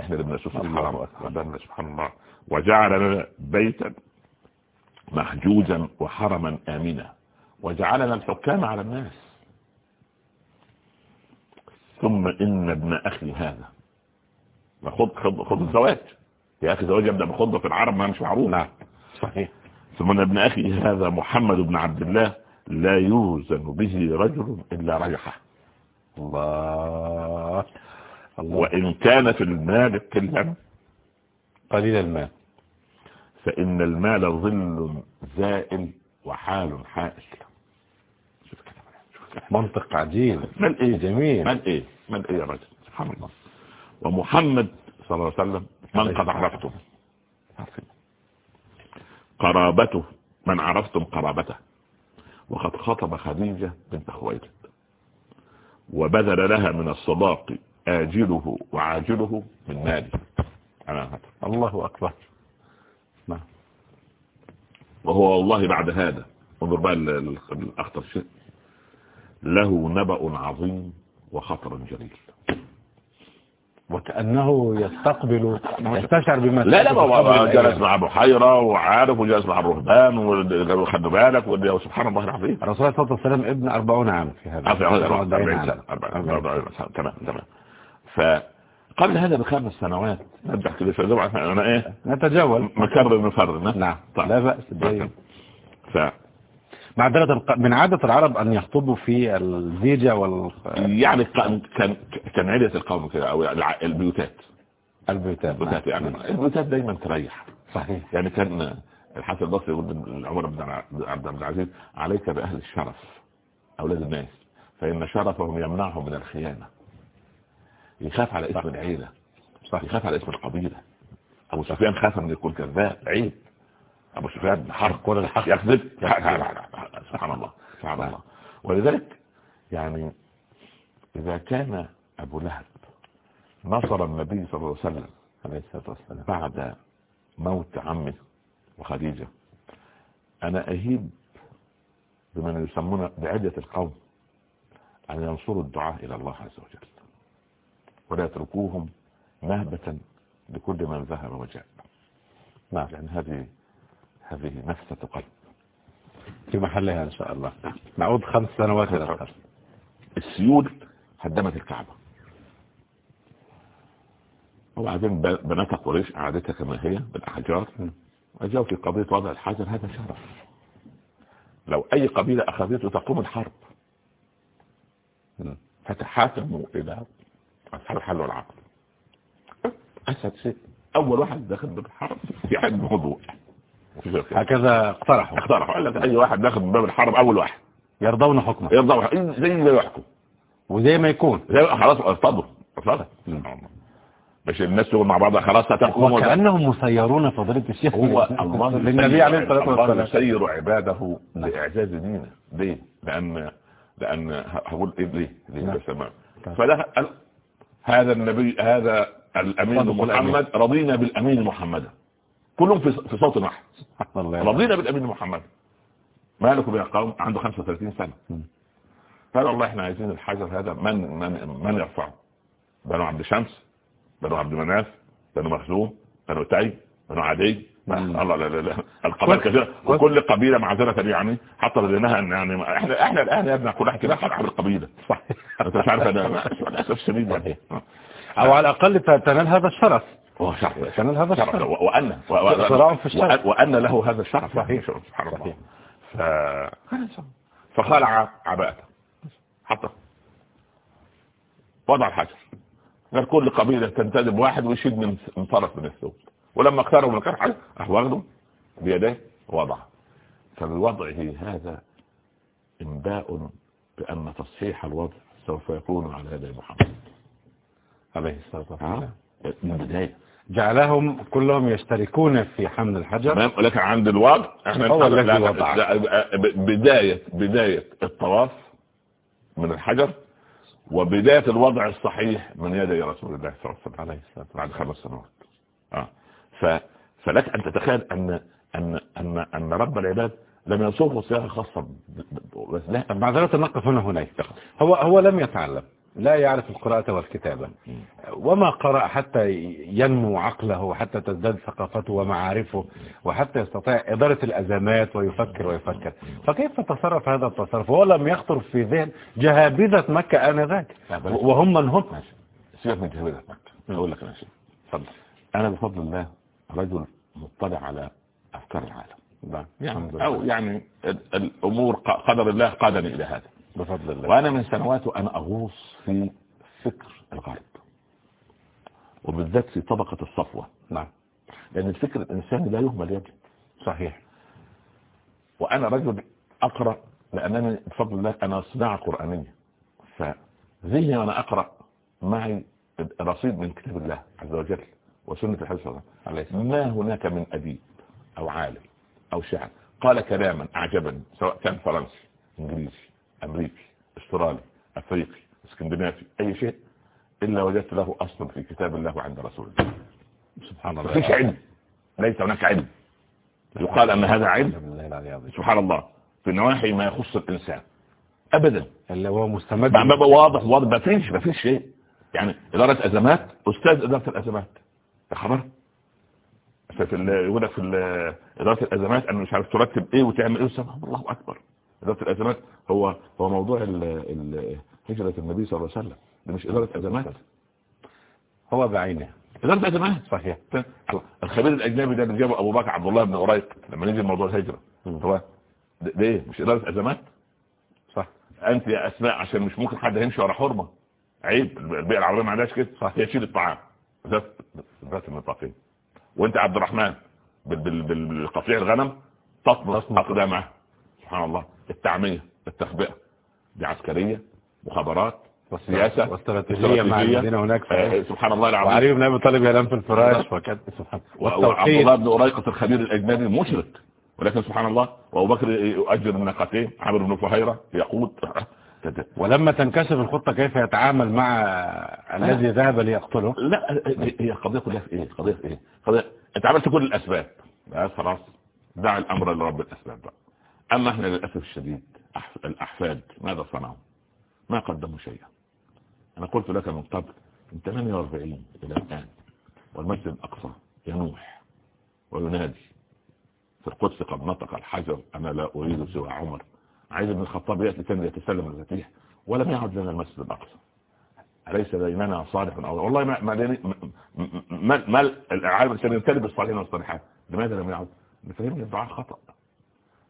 إحنا اللي بنشوف الله الحرم. سبحان الله. وجعل لنا بيتا. محجوزا وحرما آمنا. وجعلنا الحكام على الناس. ثم إن ابن أخي هذا خذ خذ خذ الزواج. يا أخي زواج يبدأ بخطبة في العرب ما مش معروف. نعم صحيح. ثم إن ابن أخي هذا محمد بن عبد الله لا يوزن به رجل إلا ريحه الله. الله. وإن كان في المال قلة قليل الماء فإن المال ظل زائل وحال حائل. منطق عجيب. مال إيه؟ جميل. مال إيه؟ مال إيه يا راجل سبحان الله. ومحمد صلى الله عليه وسلم من قد عرفتم. قرابته من عرفتم قرابته. وقد خطب خديجة بنت خويلد. وبذل لها من الصداق آجله وعاجله من هذا. الله نعم وهو والله بعد هذا. انظر بقى ال- ال- الأخطر شيء. له نبأ عظيم وخطر جليل. وكأنه يستقبل يستشعر بما لا لا هو جلس. مع بحيرة وعارف وجلس مع الرهبان وخدوا بالك وسبحان الله العظيم الرسول عليه الصلاة والسلام ابن أربعون عام في هذا. أربعين سنة، 40 أربعين عام. سنة، أربعين- أربعين سنة. تمام تمام. فقبل هذا بخمس سنوات. نرجع كده في الجمعة أنا إيه؟ نتجول. مكرر مفرر نعم. طيب. لا بأس جيد. ف مع عادة الق- من عادة العرب أن يخطبوا في الزيجة يعني كان كان كان عيلة القوم كده أو الع- البيوتات. والبيوتات البيوتات يعني البيوتات دايما تريح. صحيح. يعني كان الحسن البصري يقول لعمر بن عبد العزيز عليك بأهل الشرف أولاد الناس فإن شرفهم يمنعهم من الخيانة. يخاف على اسم العيلة. صح. يخاف على اسم القبيلة. أبو سفيان خاف من يكون كذاب. عيب. أبو سفيان حرب يقول الحق. يكذب. سبحان الله. سبحان الله. ولذلك يعني إذا كان أبو لهب نصر النبي صلى الله عليه وسلم عليه الصلاة والسلام. بعد موت عمه وخديجة أنا أهيب بمن يسمون بعدة القوم أن ينصروا الدعاء إلى الله عز وجل. ولا يتركوهم مهبة لكل من ذهب وجاء. نعم يعني هذه هذه نفسة قلب في محلها إن شاء الله. نعود خمس سنوات إلى الخلف السيول هدمت الكعبة. وبعدين بنات قريش قعدتها كما هي بالأحجار. وجاءوا في قضية وضع الحجر هذا شرف. لو أي قبيلة أخذته تقوم الحرب. فتحاكموا إلى أصحاب الحل والعقد أسد شيء. أول واحد داخل بالحرب يعني موضوع هكذا اقترحوا اقترحوا قال لك أي واحد داخل باب الحرب أول واحد. يرضون حكمه. يرضى واحد. زي ما يحكم. وزي ما يكون. زي خلاص ارتضوا ارتضوا مش الناس تقول مع بعضها خلاص هتحكم وكأنهم مسيرون فضيلة الشيخ. هو الله للنبي عليه الصلاة الله والسلام. يسير عباده لإعجاز دينه. ليه؟ لأن لأن هقول إيه ليه؟ ليه؟ نعم. بس ما فده هذا النبي هذا الأمين. محمد رضينا بالأمين محمدا كلهم في صوت واحد رضينا بالأمين محمد مالكم يا قوم عنده 35 سنة مم. قال والله إحنا عايزين الحجر هذا من من من يرفعه بنو عبد شمس بنو عبد مناف بنو مخزوم بنو تاي بنو عدي. الله لا لا لا القبائل كثيرة كل- وكل قبيلة معذرة يعني حتى لديناها إن يعني إحنا إحنا الآن يا ابني كل واحد كده حرب القبيلة. صحيح. أنت مش عارف أنا للاسف الشديد يعني أو على الأقل تنال هذا الشرف. هو شرف. تنال هذا شرف. الشرف. وان وان له هذا الشرف. صحيح. سبحان الله. ف... فخلع عباءته. حطه وضع الحجر كل قبيلة تنتدب واحد من من طرف من الثوب. ولما اقتربوا من الكرح راح واخده بيديه ووضعه. فبوضعه هذا إنباء بأن تصحيح الوضع سوف يكون على يد محمد. عليه الصلاة والسلام. من البداية جعلهم كلهم يشتركون في حمل الحجر. تمام. ولكن عند الوضع إحنا هو الذي وضع. بداية بداية الطواف من الحجر وبداية الوضع الصحيح من يدي رسول الله صلى الله عليه وسلم بعد خمس سنوات. آه. ف فلك أن تتخيل أن أن أن أن رب العباد لم يصوغ ب- بس لا معذرة نقف هنا هناك. هو هو لم يتعلم لا يعرف القراءة والكتابة. وما قرأ حتى ينمو عقله وحتى تزداد ثقافته ومعارفه وحتى يستطيع إدارة الأزمات ويفكر ويفكر. فكيف تصرف هذا التصرف؟ هو لم يخطر في ذهن جهابذة مكة آنذاك. وهم من هم. سيبك من جهبذة مكة. أقول لك أنا شيء. أنا بفضل الله رجل مطلع على أفكار العالم. نعم. يعني أو لله. يعني ال- الأمور ق- قدر الله قادني إلى هذا. بفضل الله. وأنا من سنوات وأنا أغوص في فكر الغرب وبالذات في طبقة الصفوة. نعم. لأن الفكر الإنساني لا يهمل يجب صحيح. وأنا رجل أقرأ لأنني بفضل الله أنا صناعة قرآنية. فذهني وأنا أقرأ معي رصيد من كتاب الله عز وجل. وسنة الحديث صلى الله عليه وسلم. ما هناك من أديب أو عالم أو شاعر قال كلاما اعجبني سواء كان فرنسي إنجليزي أمريكي أسترالي أفريقي إسكندنافي أي شيء إلا وجدت له أصل في كتاب الله عند رسول الله. سبحان الله. مفيش علم. ليس هناك علم. يقال أن هذا علم. سبحان الله. في نواحي ما يخص الإنسان. ابدا. اللي هو مستمد. باب واضح واضح. ما فيش ما فيش شيء. يعني إدارة أزمات أستاذ إدارة الأزمات. يا خبر؟ يقول لك في ال- إدارة الأزمات أنا مش عارف ترتب إيه وتعمل إيه. سبحان الله أكبر. إدارة الأزمات هو هو موضوع ال- ال- هجرة النبي صلى الله عليه وسلم. ده مش إدارة أزمات. هو بعينه. إدارة ازمات صحيح. الخبير الأجنبي ده اللي جابه أبو بكر عبد الله بن قريق لما نزل موضوع الهجرة. هو ده ده إيه؟ مش إدارة أزمات؟ صح. أنت يا أسماء عشان مش ممكن حد هيمشي ورا حرمة. عيب. البيئة العربية ما عندهاش كده. صح. هي تشيل الطعام. ذات ذات النطاقين وانت عبد الرحمن بال- بال- بال- بالقطيع الغنم تطمس. اقدامها سبحان الله. التعمية التخبئة. دي عسكرية مخابرات سياسة واستراتيجية مع الذين هناك آه، سبحان الله العظيم. وعلي بن أبي طالب ينام في الفراش وكذا سبحان و- وعبد الله بن أريقة الخبير الأجنبي مشرك. ولكن سبحان الله وأبو بكر يؤجر من ناقتين عمرو بن فهيرة يقود. ولما تنكشف الخطة كيف يتعامل مع الذي ذهب ليقتله؟ لا هي قضية كلها في إيه؟ قضية في إيه؟ قضية أنت عملت كل الأسباب. بس خلاص. دع الأمر لرب الأسباب بقى. أما إحنا للأسف الشديد الأحفاد ماذا صنعوا؟ ما قدموا شيئا. أنا قلت لك من قبل من 48 إلى الآن والمسجد الأقصى ينوح وينادي. في القدس قد نطق الحجر أنا لا أريد سوى عمر. عايز ابن الخطاب يأتي ثاني يتسلم المفاتيح ولم يعد لنا المسجد الأقصى أليس بيننا صالح أو والله ما ما ما, ما, العالم الإنسان يمتلئ بالصالحين والصالحات. لماذا لم يعد؟ بفهمني الدعاء خطأ.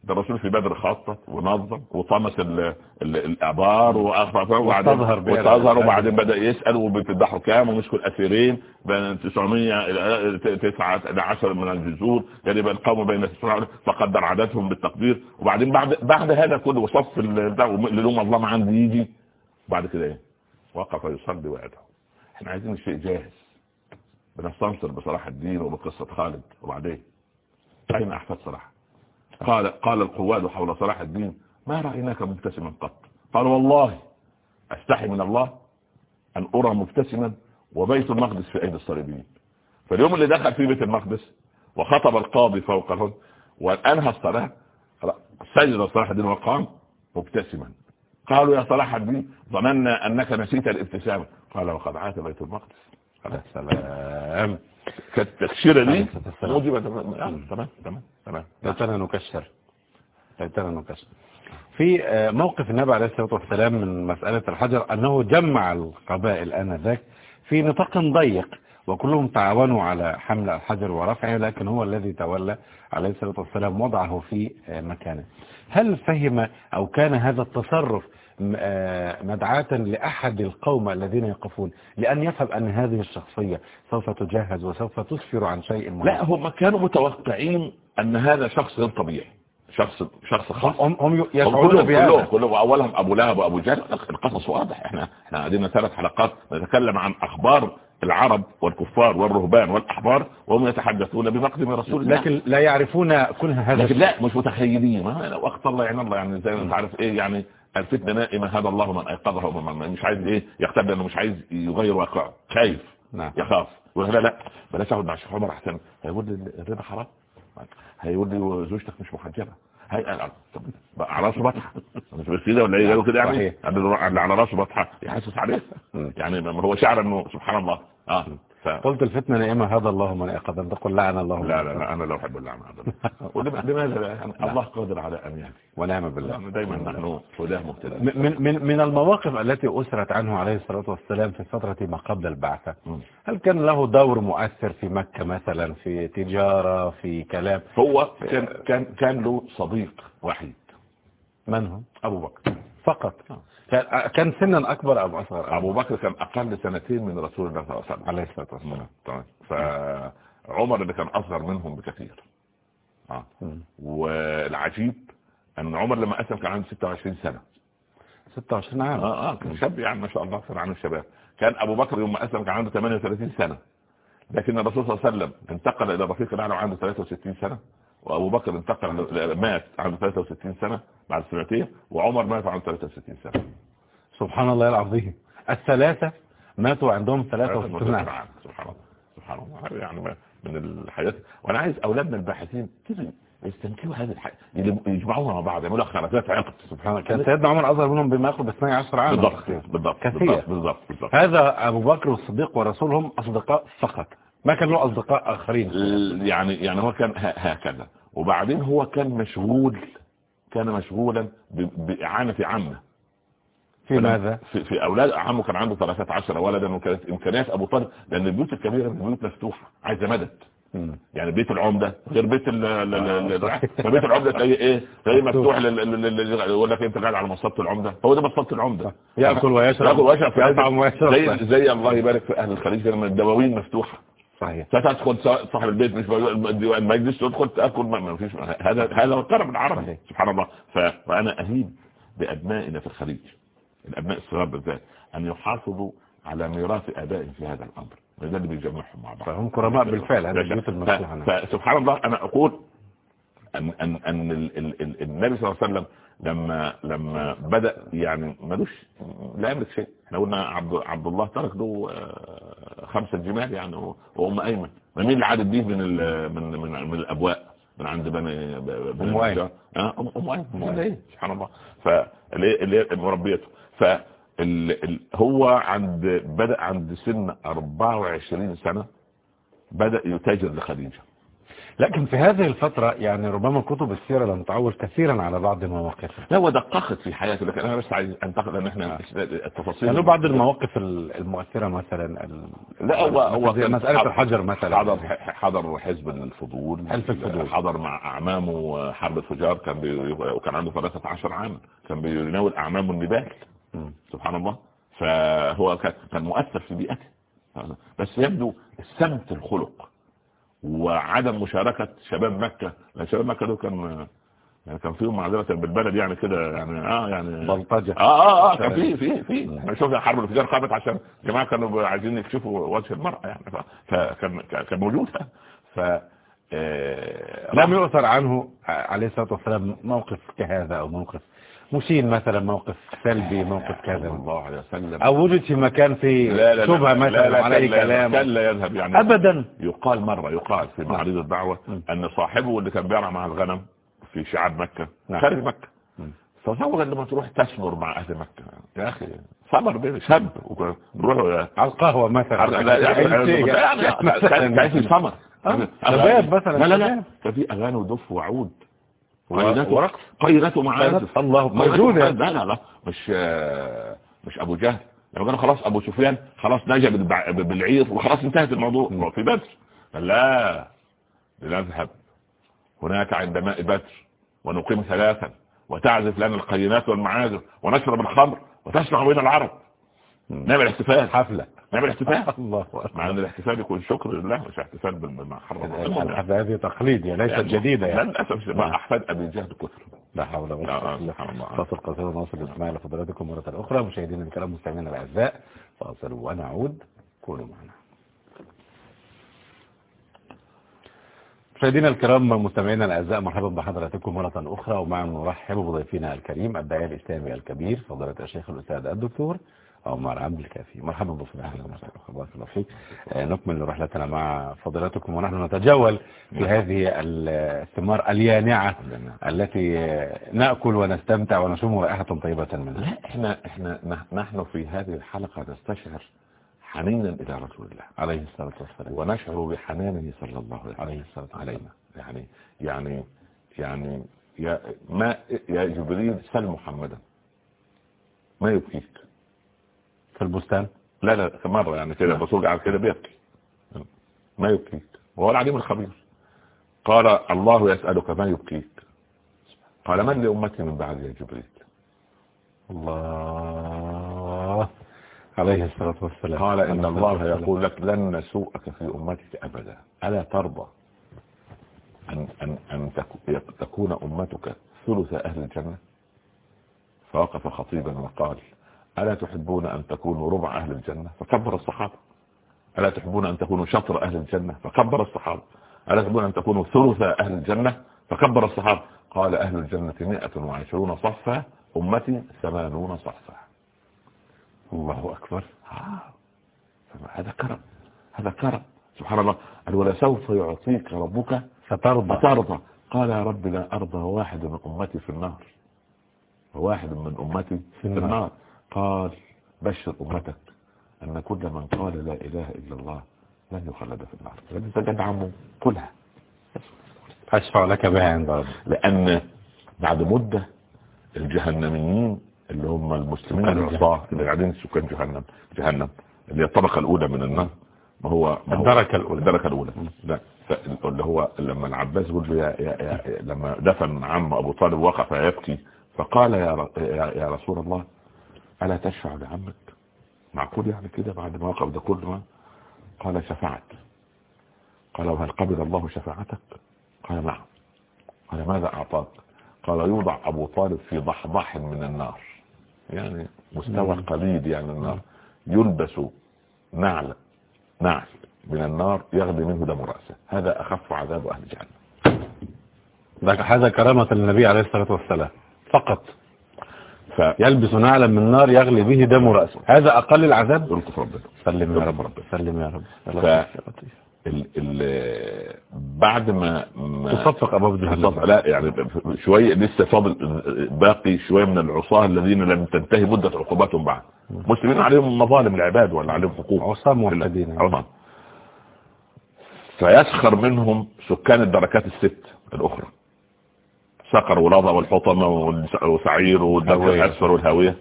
ده الرسول في بدر خطط ونظم وطمس ال- ال- الابار واخفى وبعدين الأسئلة. وبعدين بدأ يسأل وبتذبحوا كام ومسكوا الأسيرين بين 900 إلى 9 إلى 10 من الجذور يعني بين قوم بين 9 فقدر عددهم بالتقدير وبعدين بعد بعد هذا كله وصف اللي له مظلمه عندي يجي. بعد كده إيه؟ وقف يصلي ويدعو إحنا عايزين الشيء جاهز. بنستنصر بصلاح الدين وبقصة خالد. وبعدين؟ اين أحفاد صلاح. قال قال القواد حول صلاح الدين ما رأيناك مبتسما قط؟ قال والله أستحي من الله أن أرى مبتسما وبيت المقدس في أيدي الصليبيين. فاليوم اللي دخل في بيت المقدس وخطب القاضي فوقه وانهى الصلاة سجد صلاح الدين وقام مبتسما. قالوا يا صلاح الدين ظننا أنك نسيت الابتسامة. قال وقد عاد بيت المقدس. يا سلام كالتكشيرة دي. موجبة تمام تمام. تمام تمام ليتنا نكشر ليتنا نكشر في آه، موقف النبي عليه الصلاة والسلام من مسألة الحجر أنه جمع القبائل آنذاك في نطاق ضيق وكلهم تعاونوا على حمل الحجر ورفعه لكن هو الذي تولى عليه الصلاة والسلام وضعه في آه، مكانه. هل فهم أو كان هذا التصرف مدعاة لأحد القوم الذين يقفون لأن يفهم أن هذه الشخصية سوف تجهز وسوف تسفر عن شيء مهم. لا هم كانوا متوقعين أن هذا شخص غير طبيعي شخص شخص خاص. هم, هم يشعرون بهذا. كلهم أولهم أبو لهب وأبو جهل. القصص واضح إحنا إحنا قاعدين ثلاث حلقات نتكلم عن أخبار العرب والكفار والرهبان والأحبار وهم يتحدثون بمقدم رسول الله. لكن لا يعرفون كنه هذا لكن. لا مش متخيلين. وقت الله يعين الله يعني زي ما انت عارف إيه يعني الفتنه نائمه هذا الله من ايقظها ومن مش عايز إيه؟ يختبر إنه مش عايز يغير واقعه. خايف نعم. يخاف يقول لا لا. بلاش اقعد مع الشيخ عمر أحسن. هيقول لي الربا حرام؟ هيقول لي زوجتك مش محجبه هي بقى على راسه بطحة. مش كده ولا إيه؟ قالوا كده يعني؟ على راسه بطحة. يحسس عليه. يعني ما هو شعر إنه سبحان الله. آه. ف... قلت الفتنة نائمة هذا الله من أن تقول لعن الله لا لا. لا أنا لا أحب اللعنه ابدا. ولماذا لا؟ يعني الله قادر على أن يهدي. ونعم بالله. يعني دايما نحن هداه مهتدى من من من المواقف التي أسرت عنه عليه الصلاة والسلام في فترة ما قبل البعثة. هل كان له دور مؤثر في مكة مثلا في تجارة في كلام؟ هو كان كان كان له صديق وحيد. من هو؟ أبو بكر. فقط. كان سنا أكبر أم أصغر. أبو بكر كان أقل سنتين من رسول الله صلى الله عليه وسلم عليه الصلاة والسلام. تمام. فعمر اللي كان أصغر منهم بكثير. آه. والعجيب أن عمر لما أسلم كان عنده 26 سنة. 26 عام. آه آه كان شاب يعني ما شاء الله كان عن الشباب. كان أبو بكر يوم ما أسلم كان عنده 38 سنة. لكن الرسول صلى الله عليه وسلم انتقل إلى الرفيق الأعلى وعنده 63 سنة. وابو بكر انتقل مات عنده 63 سنة بعد سنتين وعمر مات عنده 63 سنة. سبحان الله العظيم. الثلاثة ماتوا عندهم 63 عام عام سبحان الله سبحان الله. يعني من الحياة وأنا عايز أولادنا الباحثين كده يستنكروا هذه الحياة يجمعوها مع بعض يعملوا خلافات عقد سبحان الله. كان سيدنا عمر أصغر منهم بما يقرب 12 عام بالضبط بالضبط كثير. بالضبط هذا أبو بكر والصديق والرسول هم أصدقاء فقط. ما كان له أصدقاء آخرين يعني يعني هو كان هكذا. وبعدين هو كان مشغول كان مشغولا بإعانة عمه في ماذا؟ في, في أولاد عمه كان عنده 13 ولدا وكانت إمكانيات أبو طالب لأن البيوت الكبيرة البيوت مفتوحة عايزة مدد. يعني بيت العمدة غير بيت ال ال- ال- ال- صحيح. فبيت العمدة تلاقيه إيه؟ تلاقيه مفتوح. مفتوح لل- لل- لل- يقول لك أنت قاعد على مصطبه العمدة. هو ده مصطبه العمدة. يأكل ويشرب. يأكل ويشرب. زي زي الله يبارك في أهل الخليج لما الدواوين مفتوحة. صحيح. فتدخل صاحب البيت مش ما يجلس تدخل تاكل ما فيش هذا هذا الطرف العربي صحيح. سبحان الله. ف- فأنا أهيب بأبنائنا في الخليج. الأبناء الصغار بالذات أن يحافظوا على ميراث آبائهم في هذا الأمر. وده اللي بيجمعهم مع بعض. فهم كرماء بالفعل البيوت. ف- فسبحان الله أنا أقول ان ان أن ال- ال- ال- النبي صلى الله عليه وسلم لما لما بدأ يعني ملوش لا يملك شيء. إحنا قلنا عبد عبد الله ترك له آه، خمسة جمال يعني وأم أيمن. مين اللي عادت دي من من من, من الأبواء؟ من عند بني أيمن. آه أم أم أيمن. سبحان الله. فاللي مربيته. ف هو عند بدأ عند سن 24 سنة بدأ يتاجر لخديجة. لكن في هذه الفترة يعني ربما كتب السيرة لم تعول كثيرا على بعض مواقفه لا ودققت في حياته لكن أنا بس عايز أنتقد أن إحنا التفاصيل. كان له بعض المواقف ال- المؤثرة مثلا ال- لا هو هو مسألة الحجر مثلا. حضر حضر حزب الفضول. حزب الفضول. حضر مع اعمامه حرب الفجار كان بي... وكان عنده 13 عام. كان بيناول اعمامه النبال. سبحان الله. فهو كان كان مؤثر في بيئته. بس يبدو السمت الخلق. وعدم مشاركة شباب مكة. لأن شباب مكة دول كان يعني كان فيهم معذرة بالبلد يعني كده يعني آه يعني بلطجة. آه آه آه كان في في في. إحنا شفنا حرب الانفجار قامت عشان الجماعه كانوا عايزين يكشفوا وجه المرأة يعني. فكان كان موجود. ف آه، لم يؤثر عنه عليه الصلاة والسلام موقف كهذا أو موقف مشين مثلا موقف سلبي موقف كذا الله عليه وسلم أو وجد في مكان فيه شبهة مثلا على لا- كلام لا يذهب يعني أبدا يقال مرة يقال في معارض الدعوة م. أن صاحبه اللي كان بيرعى مع الغنم في شعاب نعم. خارج مكة م. فصور لما تروح تسمر مع أهل مكة يا أخي صبر بيه شاب روحوا على القهوة مثلا يعني. يعني في سمر آه، شباب مثلا لا لا لا شباب. كان في أغاني ودف وعود ورقص. قيرته معازف الله موجود موجودة لا لا لا. مش آه، مش أبو جهل. لما كانوا خلاص أبو سفيان خلاص نجا بالعير وخلاص انتهت الموضوع. في بدر. لا لنذهب. هناك عند ماء بدر. ونقيم ثلاثا. وتعزف لنا القينات والمعازف ونشرب الخمر. وتسمع بين العرب. نعمل احتفال. حفلة. نعمل احتفال. الله مع إن الاحتفال يكون شكر لله مش احتفال بما حرم الحفلة هذه تقليد يعني ليست جديدة يعني. للأسف مع أحفاد أبي جهل كثر. لا حول ولا قوة إلا بالله. فاصل قصير ونواصل الاستماع لفضلاتكم مرة أخرى. مشاهدينا الكرام مستمعينا الأعزاء فاصل ونعود. كونوا معنا. مشاهدينا الكرام مستمعينا الأعزاء مرحبا بحضراتكم مرة أخرى. ومع نرحب بضيفنا الكريم الداعية الإسلامي الكبير فضيلة الشيخ الأستاذ الدكتور عمر عبد الكافي. مرحبا بكم أهلا وسهلا. بارك الله فيك. آه، نكمل رحلتنا مع فضيلتكم ونحن نتجول في هذه الثمار اليانعة التي نأكل ونستمتع ونشم رائحة طيبة منها. لا إحنا إحنا نح- نحن في هذه الحلقة نستشعر حنينا إلى رسول الله عليه الصلاة والسلام. ونشعر بحنانه صلى الله عليه وسلم عليه الصلاة والسلام. علينا يعني يعني يعني يا ما يا جبريل سل محمدا. ما يبكيك في البستان؟ لا لا مرة يعني كده الرسول قاعد كده بيبكي. ما يبكيك وهو العليم الخبير قال الله يسألك ما يبكيك. قال من لأمتي من بعد يا جبريل؟ الله. عليه الصلاة والسلام. قال إن الصلاة الله. يقول لك لن نسوءك في أمتك أبدا. ألا ترضى أن, أن, أن تك- تكون أمتك ثلث أهل الجنة؟ فوقف خطيبا وقال ألا تحبون أن تكونوا ربع أهل الجنة؟ فكبر الصحابة. ألا تحبون أن تكونوا شطر أهل الجنة؟ فكبر الصحابة. ألا تحبون أن تكونوا ثلث أهل الجنة؟ فكبر الصحابة. قال أهل الجنة مئة وعشرون صفا أمتي ثمانون صفا. الله أكبر. آه. هذا كرم. هذا كرم. سبحان الله. قال ولسوف يعطيك ربك فترضى. فترضى. قال يا رب لا أرضى واحد من أمتي في النار. وواحد من أمتي في النار. قال بشر أمتك أن كل من قال لا إله إلا الله لن يخلد في النار. لأن تجد عمه كلها. أشفع لك بها عند ربي. لأن بعد مدة الجهنميين اللي هم المسلمين العصاة اللي قاعدين سكان جهنم جهنم اللي هي الطبقة الأولى من النار ما هو ما الدركة الأولى. الدركة الأولى. لا اللي هو لما العباس يقول له يا, يا, يا لما دفن عم أبو طالب وقف يبكي فقال يا, يا رسول الله ألا تشفع لعمك معقول يعني كده بعد ما وقف ده كله؟ قال شفعت. قال وهل قبل الله شفاعتك؟ قال نعم. قال ماذا أعطاك؟ قال يوضع أبو طالب في ضحضح من النار. يعني مستوى مم. قليل يعني النار. يلبس نعل نعل من النار يغلي منه دم رأسه. هذا أخف عذاب أهل جهنم. هذا كرامة النبي عليه الصلاة والسلام. فقط. ف يلبس نعلا من نار يغلي به دم رأسه. هذا أقل العذاب؟ يلطف ربنا سلم يا رب. سلم يا رب. ف- ال ال بعد ما, ما تصفق أبواب جهنم لا يعني شوية لسه فاضل باقي شوية من العصاة الذين لم تنتهي مدة عقوباتهم بعد. مسلمين عليهم مظالم العباد ولا عليهم حقوق. عصام موحدين عصام فيسخر منهم سكان الدركات الست الأخرى. سقر ولظى والحطمة وسعير والدرك هاوية. الأسفل والهاوية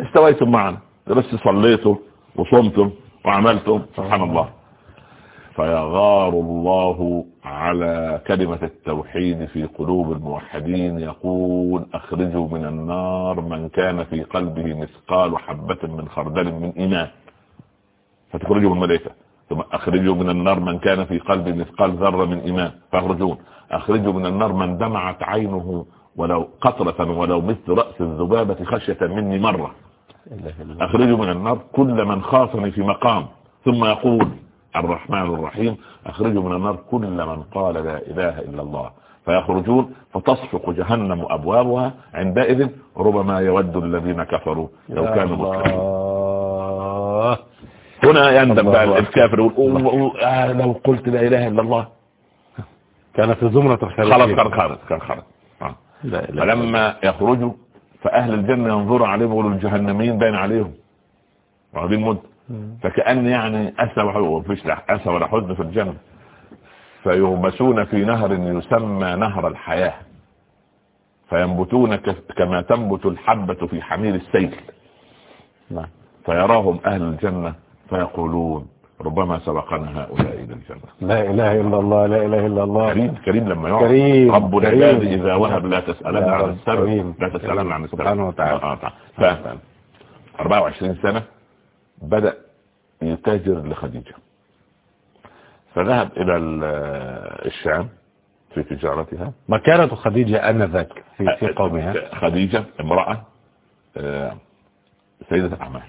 استويتم معنا. بس صليتم وصمتم وعملتم. سبحان الله. فيغار الله على كلمة التوحيد في قلوب الموحدين. يقول أخرجوا من النار من كان في قلبه مثقال حبة من خردل من إيمان. فتخرجوا الملائكة ثم أخرجوا من النار من كان في قلبه مثقال ذرة من إيمان. فأخرجون. أخرجوا من النار من دمعت عينه ولو قطرة ولو مثل رأس الذبابة خشية مني مرة. أخرجوا من النار كل من خافني في مقام. ثم يقول الرحمن الرحيم أخرجوا من النار كل من قال لا إله إلا الله. فيخرجون فتصفق جهنم أبوابها عندئذ ربما يود الذين كفروا. لو كانوا مسلمين هنا يندم بقى الكافر يقول آه لو قلت لا إله إلا الله. كان في زمرة الخارجين خلاص كان خرج كان خرج آه. فلما يخرجوا فأهل الجنة ينظروا عليهم يقولوا الجهنميين باين عليهم. واخدين مدة فكأن يعني أسى وفيش أسى ولا حزن في الجنة. فيغمسون في نهر يسمى نهر الحياة. فينبتون كما تنبت الحبة في حمير السيل. نعم. فيراهم أهل الجنة فيقولون ربما سبقنا هؤلاء إلى الجنه لا إله إلا الله لا إله إلا الله كريم كريم لما يقعد كريم رب. العباد إذا وهب لا تسألن يا عن السبب. لا تسألن عن السبب سبحانه وتعالى. آه، آه، ف 24 سنة بدأ يتاجر لخديجة فذهب إلى ال- الشام في تجارتها مكانة خديجة آنذاك في في قومها خديجة امرأة آه، سيدة أعمال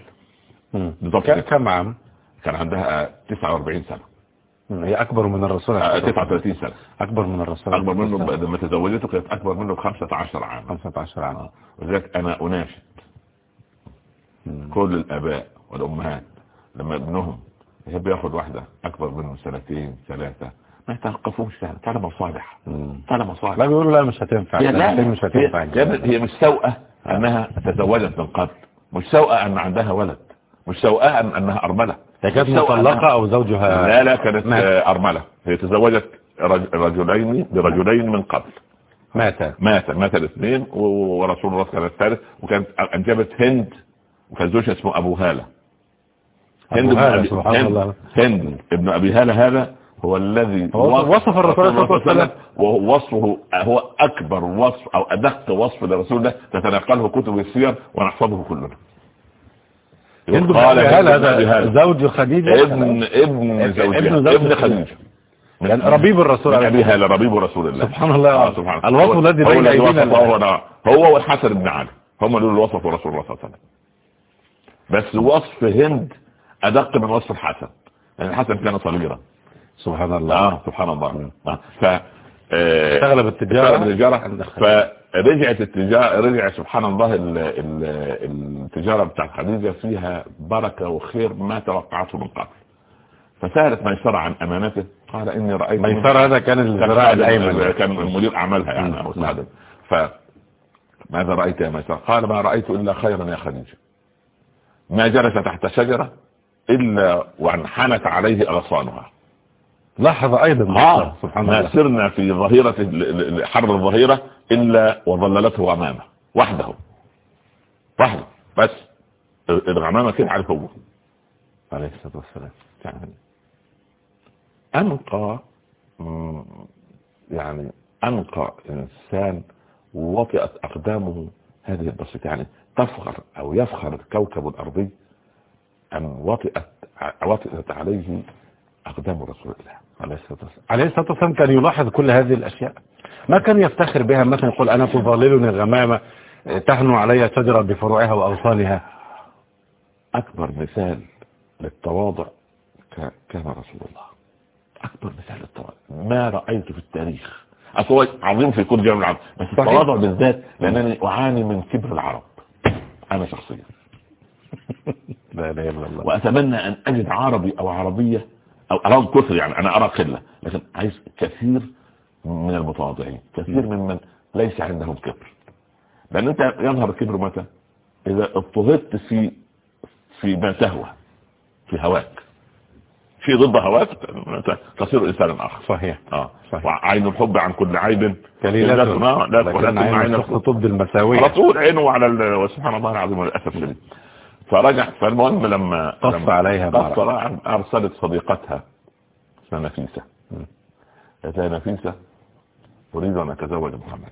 مم. بالضبط ك- كده. كم عام؟ كان عندها 49 سنة. مم. هي أكبر من الرسول آه، 39 سنة. أكبر من الرسول أكبر منه لما تزوجته كانت أكبر منه ب 15 عام 15 عام ولذلك أنا أناشد. كل الآباء والأمهات لما ابنهم يحب ياخد واحدة أكبر منه سنتين ثلاثة ما يتوقفوش. يعني تعالى مصالح. مم. تعالى لا مصالح بيقولوا لا مش هتنفع. لا. سنتين مش هتنفع. هي, هي مش سوءة أنها تزوجت من قبل. مش سوءة أن عندها ولد. مش أن أنها أرملة؟ هي كانت مطلقة أو زوجها لا لا كانت مات. أرملة. هي تزوجت رج- رجلين برجلين من قبل. مات. مات. مات الاثنين ورسول الله كان الثالث وكانت أنجبت هند وكان زوجها اسمه أبو هالة. أبو بن هالة، أبي- سبحان هند- الله. هند ابن أبي هالة هذا هو الذي وصف الرسول صلى الله عليه وسلم. وهو وصفه هو أكبر وصف أو أدق وصف لرسول الله. تتنقله كتب السير ونحفظه كلنا. هند قال هذا. زوج خديجة ابن ابن زوجها. ابن من- يعني ربيب الرسول عليه ابي هالة ربيب رسول الله. سبحان الله. آه سبحان الوصف هو- الذي بين الآن. هو والحسن بن علي. هم اللي وصفوا رسول الله صلى الله عليه وسلم. بس وصف هند أدق من وصف الحسن. يعني الحسن كان صغيرا. سبحان الله. آه سبحان الله. آه. ف آه، بالتجارة عند خديجة. فرجعت التجارة رجع سبحان الله ال... ال... التجارة بتاعت خديجة فيها بركة وخير ما توقعته من قبل. فسألت ميسرة عن أمانته قال إني رأيت ميسر هذا كان الذراع كان الأيمن. كان مدير أعمالها يعني أو. سعد فماذا رأيت يا ميسرة قال ما رأيت إلا خيرا يا خديجة. ما جلس تحت شجرة إلا وانحنت عليه أغصانها. لاحظ أيضا آه سبحان ما الله. سرنا في ظهيرة حر الظهيرة إلا وظللته أمامه وحده. وحده بس. الغمامة كده على هو عليه الصلاة والسلام. يعني أنقى مم، يعني أنقى إنسان وطئت أقدامه هذه البسيطة. يعني تفخر أو يفخر الكوكب الأرضي أن وطئت وطئت عليه أقدام رسول الله عليه الصلاة والسلام. عليه الصلاة والسلام كان يلاحظ كل هذه الأشياء. ما كان يفتخر بها مثلا يقول أنا تظللني الغمامة تحنو علي شجرة بفروعها وأغصانها أكبر مثال للتواضع كان رسول الله. أكبر مثال للتواضع. ما رأيت في التاريخ. أصل هو عظيم في كل جانب العرب. بس. التواضع بالذات لأنني أعاني من كبر العرب. أنا شخصيا. لا إلا الله. وأتمنى أن أجد عربي أو عربية أرى كثر يعني أنا أرى قلة لكن عايز كثير من المتواضعين كثير ممن ليس عندهم كبر. لأن أنت يظهر الكبر متى؟ إذا اضطهدت في في ما تهوى في هواك. في ضد هواك تصير إنسانا آخر. صحيح آه. صحيح. وعين الحب عن كل عيب كليلة لا لا لكن ولكن عين الحب تبدي المساوية. على طول عينه على ال... وسبحان الله العظيم الشديد. فرجع فالمهم لما قص عليها قص أرسلت صديقتها. اسمها نفيسة. قالت لها نفيسة أريد أن أتزوج محمد.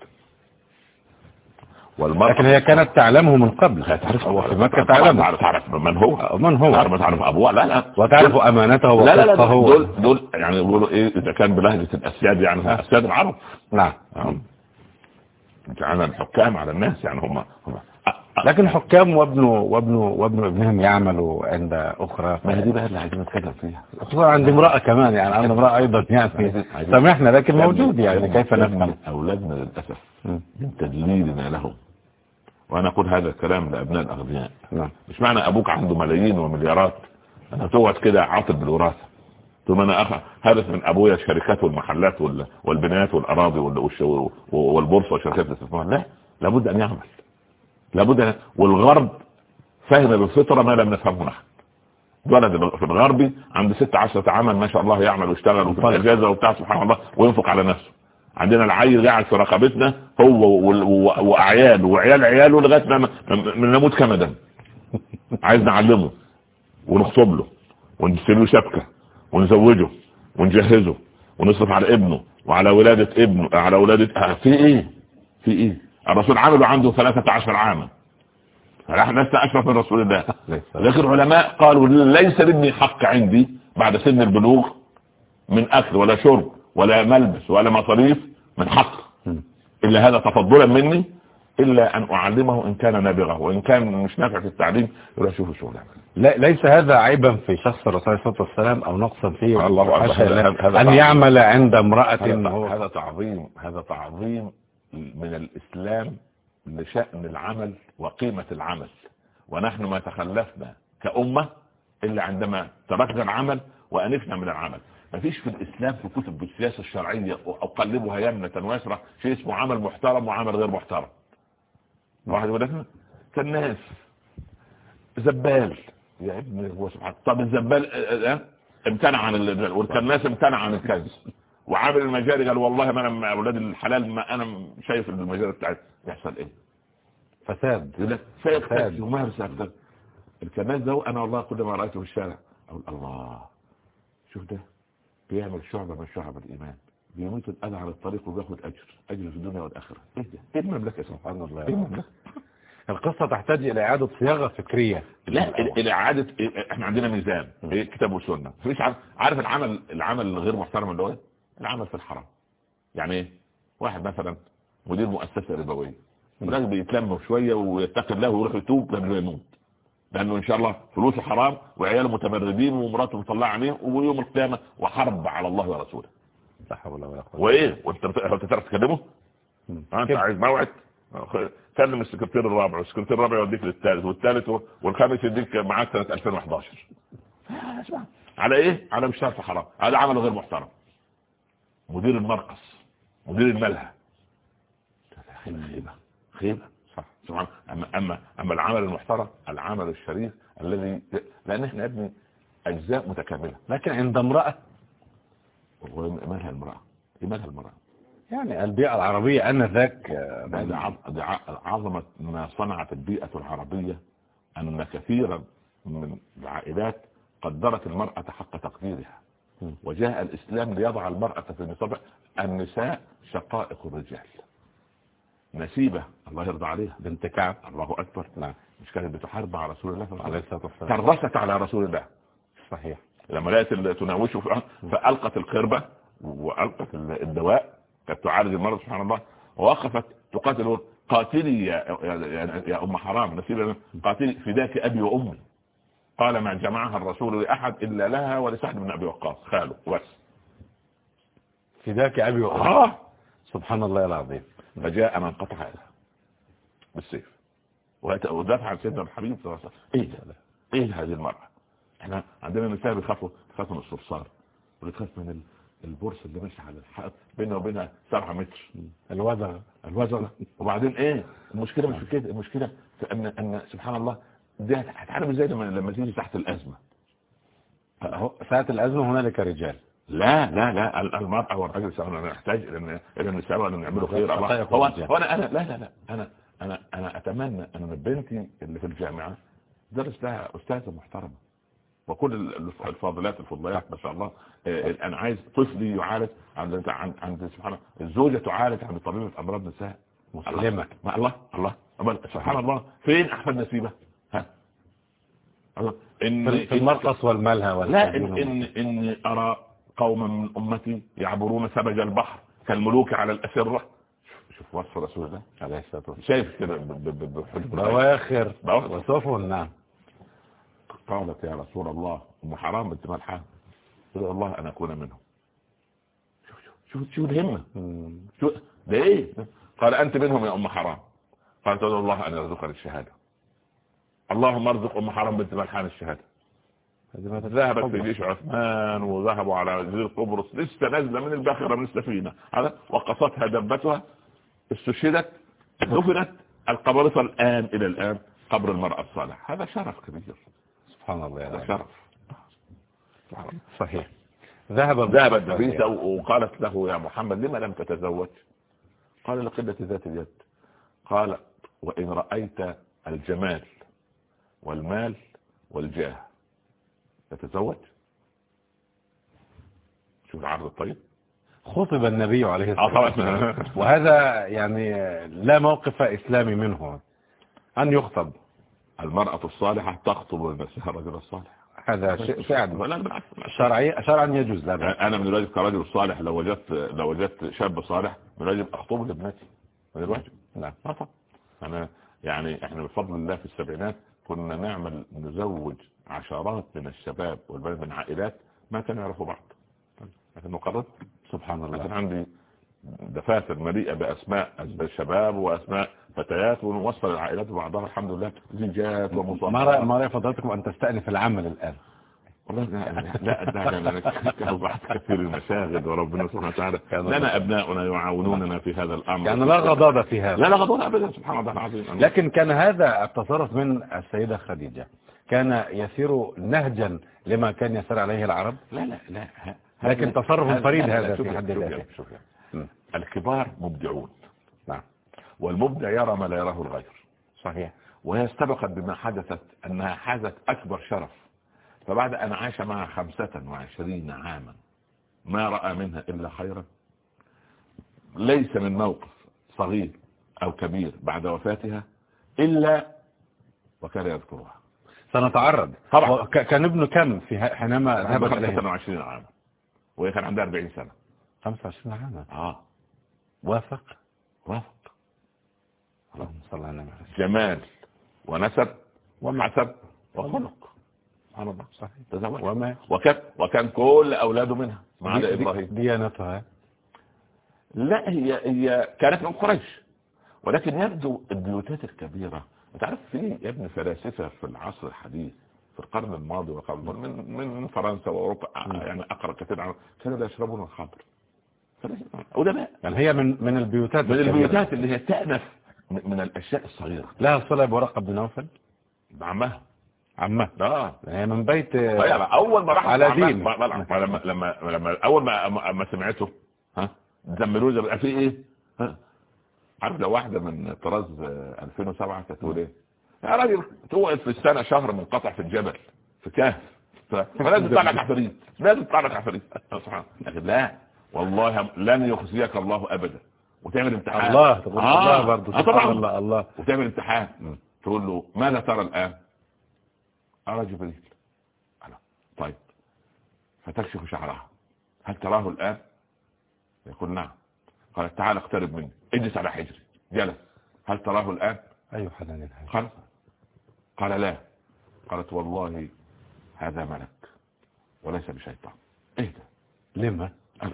والمرأة لكن هي كانت تعلمه من قبل. تعرف. هو في مكة تعلمه. تعرف تعرف من هو. من هو؟ تعرف تعرف أبوه. لا لا. وتعرف أمانته لا لا لا وصدقه دول دول يعني يقولوا إيه إذا كان بلهجة الأسياد يعني أسياد العرب. نعم. جعلنا الحكام على الناس يعني هم هم. لكن حكام وابنه وابنه وابن ابنهم يعملوا عند أخرى. ما هي دي بقى اللي عايزين نتكلم فيها. خصوصا عند امرأة كمان يعني عند امرأة أيضا يعني. سامحنا لكن موجود يعني كيف نفهم؟ أولادنا للأسف مم. من تدليلنا لهم. وأنا أقول هذا الكلام لأبناء الأغنياء. نعم. مش معنى أبوك عنده ملايين ومليارات. أنا تقعد كده عاطل بالوراثة. ثم أنا أخ هرث من أبويا الشركات والمحلات وال- والبنايات والأراضي وال- والبورصة وشركات الاستثمار لا لابد أن يعمل. لابد والغرب فهم بالفطرة ما لم نفهمه نحن ولد في الغربي ست عشرة عاما ما شاء الله يعمل ويشتغل وفي. الاجازه وبتاع سبحان الله وينفق على نفسه. عندنا العيل قاعد في رقبتنا هو وأعياله وعيال عياله لغاية ما نموت كمدا. عايز نعلمه ونخطب له ونسيب شبكة ونزوجه ونجهزه ونصرف على ابنه وعلى ولادة ابنه على ولادة آه، في إيه؟ في إيه؟ الرسول عمله عنده 13 عاما. نحن لسه أشرف من رسول الله. لكن العلماء قالوا ليس لابني حق عندي بعد سن البلوغ من أكل ولا شرب ولا ملبس ولا مصاريف من حق. إلا هذا تفضلا مني إلا أن أعلمه إن كان نابغة وإن كان مش نافع في التعليم يروح يشوف شغله لا ليس هذا عيبا في شخص الرسول صلى الله عليه وسلم أو نقصا فيه. الله هذا أن يعمل عند امرأة هذا, هذا تعظيم. هذا تعظيم. من الإسلام لشأن العمل وقيمة العمل. ونحن ما تخلفنا كأمة إلا عندما تركنا العمل وأنفنا من العمل. ما فيش في الإسلام في كتب السياسة الشرعية أقلبها يمنة ويسرة شيء اسمه عمل محترم وعمل غير محترم. واحد يقول لك كالناس. زبال. يا ابني هو سبحان طب الزبال آه، آه، امتنع عن والكناس امتنع عن الكنز. وعامل المجاري قال والله ما أنا أولاد الحلال ما أنا شايف المجاري بتاعتي يحصل إيه؟ فساد. يقول لك فساد. يمارس افضل الكناز ده أنا والله كل ما رأيته في الشارع أقول الله. شوف ده بيعمل شعبة من شعب الإيمان. بيموت الأذى على الطريق وبياخد أجر. أجر في الدنيا والآخرة. إيه ده؟ إيه المملكة؟ سبحان الله. إيه المملكة؟ القصة تحتاج إلى إعادة صياغة فكرية. لا إلى إعادة إحنا عندنا ميزان. إيه؟ كتاب وسنة. مفيش عارف عارف العمل العمل الغير محترم اللي هو إيه؟ العمل في الحرام يعني إيه؟ واحد مثلا مدير مؤسسة ربوية الراجل بيتلم شوية ويتقي الله ويروح يتوب قبل ما يموت. لأنه إن شاء الله فلوسه حرام وعياله متمردين ومراته مطلعة عليه ويوم القيامة وحرب على الله ورسوله. لا حول ولا قوة. وإيه؟ وأنت تعرف تكلمه أنت عايز موعد؟ كلم السكرتير الرابع والسكرتير الرابع يوديك للثالث والثالث والخامس يديك معاك سنة 2011 على إيه؟ على مش في حرام هذا عمل غير محترم. مدير المرقص مدير الملهى. خيبة. خيبة. صح. سبحان أما أما أما العمل المحترم العمل الشريف الذي لأن إحنا ابني أجزاء متكاملة. لكن عند امرأة. مالها المرأة؟ إيه مالها المرأة؟ يعني البيئة العربية أنذاك عظمة ما صنعت البيئة العربية أن كثيرا من العائلات قدرت المرأة حق تقديرها. وجاء الإسلام ليضع المرأة في نصابها النساء شقائق الرجال. نسيبة. الله يرضى عليها. بنت كعب. الله أكبر. نعم. مش كانت بتحارب مع رسول الله. عليه الصلاة والسلام. كرست على رسول الله. صحيح. لما لقيت تناوشه فألقت القربة وألقت الدواء. كانت تعالج المرض سبحان الله. ووقفت. تقاتل قاتلي يا, يا, يا أم حرام. نسيب قاتلي فداك أبي وأمي. قال ما جمعها الرسول لأحد إلا لها ولسعد بن أبي وقاص. خاله بس. فداك أبي وأمي آه. سبحان الله العظيم. فجاء من قطع بالسيف. ودافع عن سيدنا الحبيب صلى الله عليه وسلم. إيه ده؟ إيه هذه المرأة؟ إحنا عندنا نساء بيخافوا بيخافوا من الصرصار. وبتخاف من البورصه اللي ماشي على الحائط بينه وبينها 7 متر. الوزغة. الوزغة. وبعدين إيه؟ المشكلة مش في كده. المشكلة في ان إن سبحان الله دي هتعرف إزاي لما لما تيجي تحت الأزمة. ساعة الأزمة هنالك رجال. لا لا لا المرأة والرجل سواء نحتاج إلى النساء وان يعملوا خير الله هو, أنا أنا لا لا لا. أنا أنا أنا أتمنى أن بنتي اللي في الجامعة درس لها أستاذة محترمة. وكل الفاضلات الفضليات ما شاء الله. آه، أنا عايز طفلي يعالج عند عند سبحان الله. الزوجة تعالج عند طبيبة أمراض نساء مسلمه ما الله الله. سبحان الله. فين احسن نسيبة؟ إن في المرقص والملهى لا إن, إن اني أرى قوما من أمتي يعبرون سبج البحر كالملوك على الأسرة. شوف وصف رسول الله عليه الصلاة والسلام. شايف كده بواخر. وسفن نعم قالت يا رسول الله أم حرام بنت ملحان قلت الله أن أكون منهم. شوف شوف شوف الهمة. شو ده إيه؟ قال أنت منهم يا أم حرام. قالت الله أن يرزقني الشهادة. اللهم ارزق أم حرام بنت ملحان الشهادة. ذهبت في جيش عثمان وذهبوا على جزيرة قبرص. لسه نازلة من الباخرة من السفينة. هذا وقصتها دبتها استشهدت دفنت القبرصة الآن إلى الآن قبر المرأة الصالح هذا شرف كبير. سبحان الله هذا شرف. صحيح. ذهب ذهبت نفيسة وقالت له يا محمد لما لم تتزوج؟ قال لقلة ذات اليد. قال وإن رأيت الجمال والمال والجاه. يتزوج. شوف العرض الطيب. خطب النبي عليه الصلاة طبعا. والسلام. وهذا يعني لا موقف إسلامي منه. أن يخطب المرأة الصالحة تخطب نفسها الرجل الصالح. هذا شيء فعلا. شرعي شرعا يجوز لا بأس. أنا من الواجب كرجل صالح لو وجدت لو وجدت شاب صالح من الواجب اخطبه لابنتي من الواجب نعم. أنا يعني إحنا بفضل الله في السبعينات كنا نعمل نزوج عشرات من الشباب والبنات من عائلات ما كانوا يعرفوا بعض. لكن قررت سبحان كان الله عندي دفاتر مليئة بأسماء الشباب وأسماء فتيات ونوصل العائلات ببعضها الحمد لله زيجات ما رأي ومصاحبات ما رأي فضلتكم أن تستأنف العمل الآن. والله لا لا لا لا كثير المشاغل وربنا سبحانه وتعالى لنا أبناؤنا يعاونوننا في هذا الأمر يعني لا غضاضة في هذا لا لا غضون أبدا سبحان الله العظيم لكن كان هذا التصرف من السيدة خديجة كان يسير نهجا لما كان يسير عليه العرب لا لا لا لكن تصرف فريد هذا في حد ذاته. الكبار مبدعون نعم والمبدع يرى ما لا يراه الغير صحيح وهي استبقت بما حدثت أنها حازت أكبر شرف فبعد أن عاش معها خمسة وعشرين عاما ما رأى منها إلا خيرا. ليس من موقف صغير أو كبير بعد وفاتها إلا وكان يذكرها. سنتعرض. طبعا. كان ابنه كم في حينما ذهبت إليه؟ 25 عاما. وهي كان عندها 40 سنة. 25 عاما. آه. وافق؟ وافق. اللهم صل على النبي جمال ونسب وحسب وخلق سبحان الله صحيح. تزوج وما وكان وكان كل أولاده منها ما عدا إبراهيم. ديانتها. لا هي هي كانت من قريش. ولكن يبدو البيوتات الكبيرة. انت عارف في يا ابن فلاسفة في العصر الحديث في القرن الماضي والقرن الماضي من من فرنسا وأوروبا يعني أقرأ كثير عنه كانوا لا يشربون الخمر. علماء يعني هي من من البيوتات من. البيوتات اللي هي تأنف من الأشياء الصغيرة. لها صلة بورقة بن نوفل عمها عمه. آه هي من بيت أول ما راح على دين. ما- ما- ما- لما لما لما أول ما ما- ما سمعته ها زملوه زي في إيه؟ ها عارف لو واحدة من طراز آه، 2007 كانت تقول إيه؟ يا راجل تقعد في السنة شهر منقطع في الجبل في كهف. فلازم تطلع لك عفاريت لازم تطلع لك عفاريت سبحان الله. لكن لا. والله لن يخزيك الله أبدا. وتعمل امتحان. الله تقول الله برضه آه طبعا. الله الله. وتعمل امتحان. تقول له ماذا ترى الآن؟ أرى جبريل. قال طيب. فتكشف شعرها. هل تراه الآن يقول نعم. قالت تعال اقترب مني. اجلس على حجري. جلس. هل تراه الآن أي حنان الهي قال قال لا. قالت والله هذا ملك وليس بشيطان. اهدى. لما؟ قال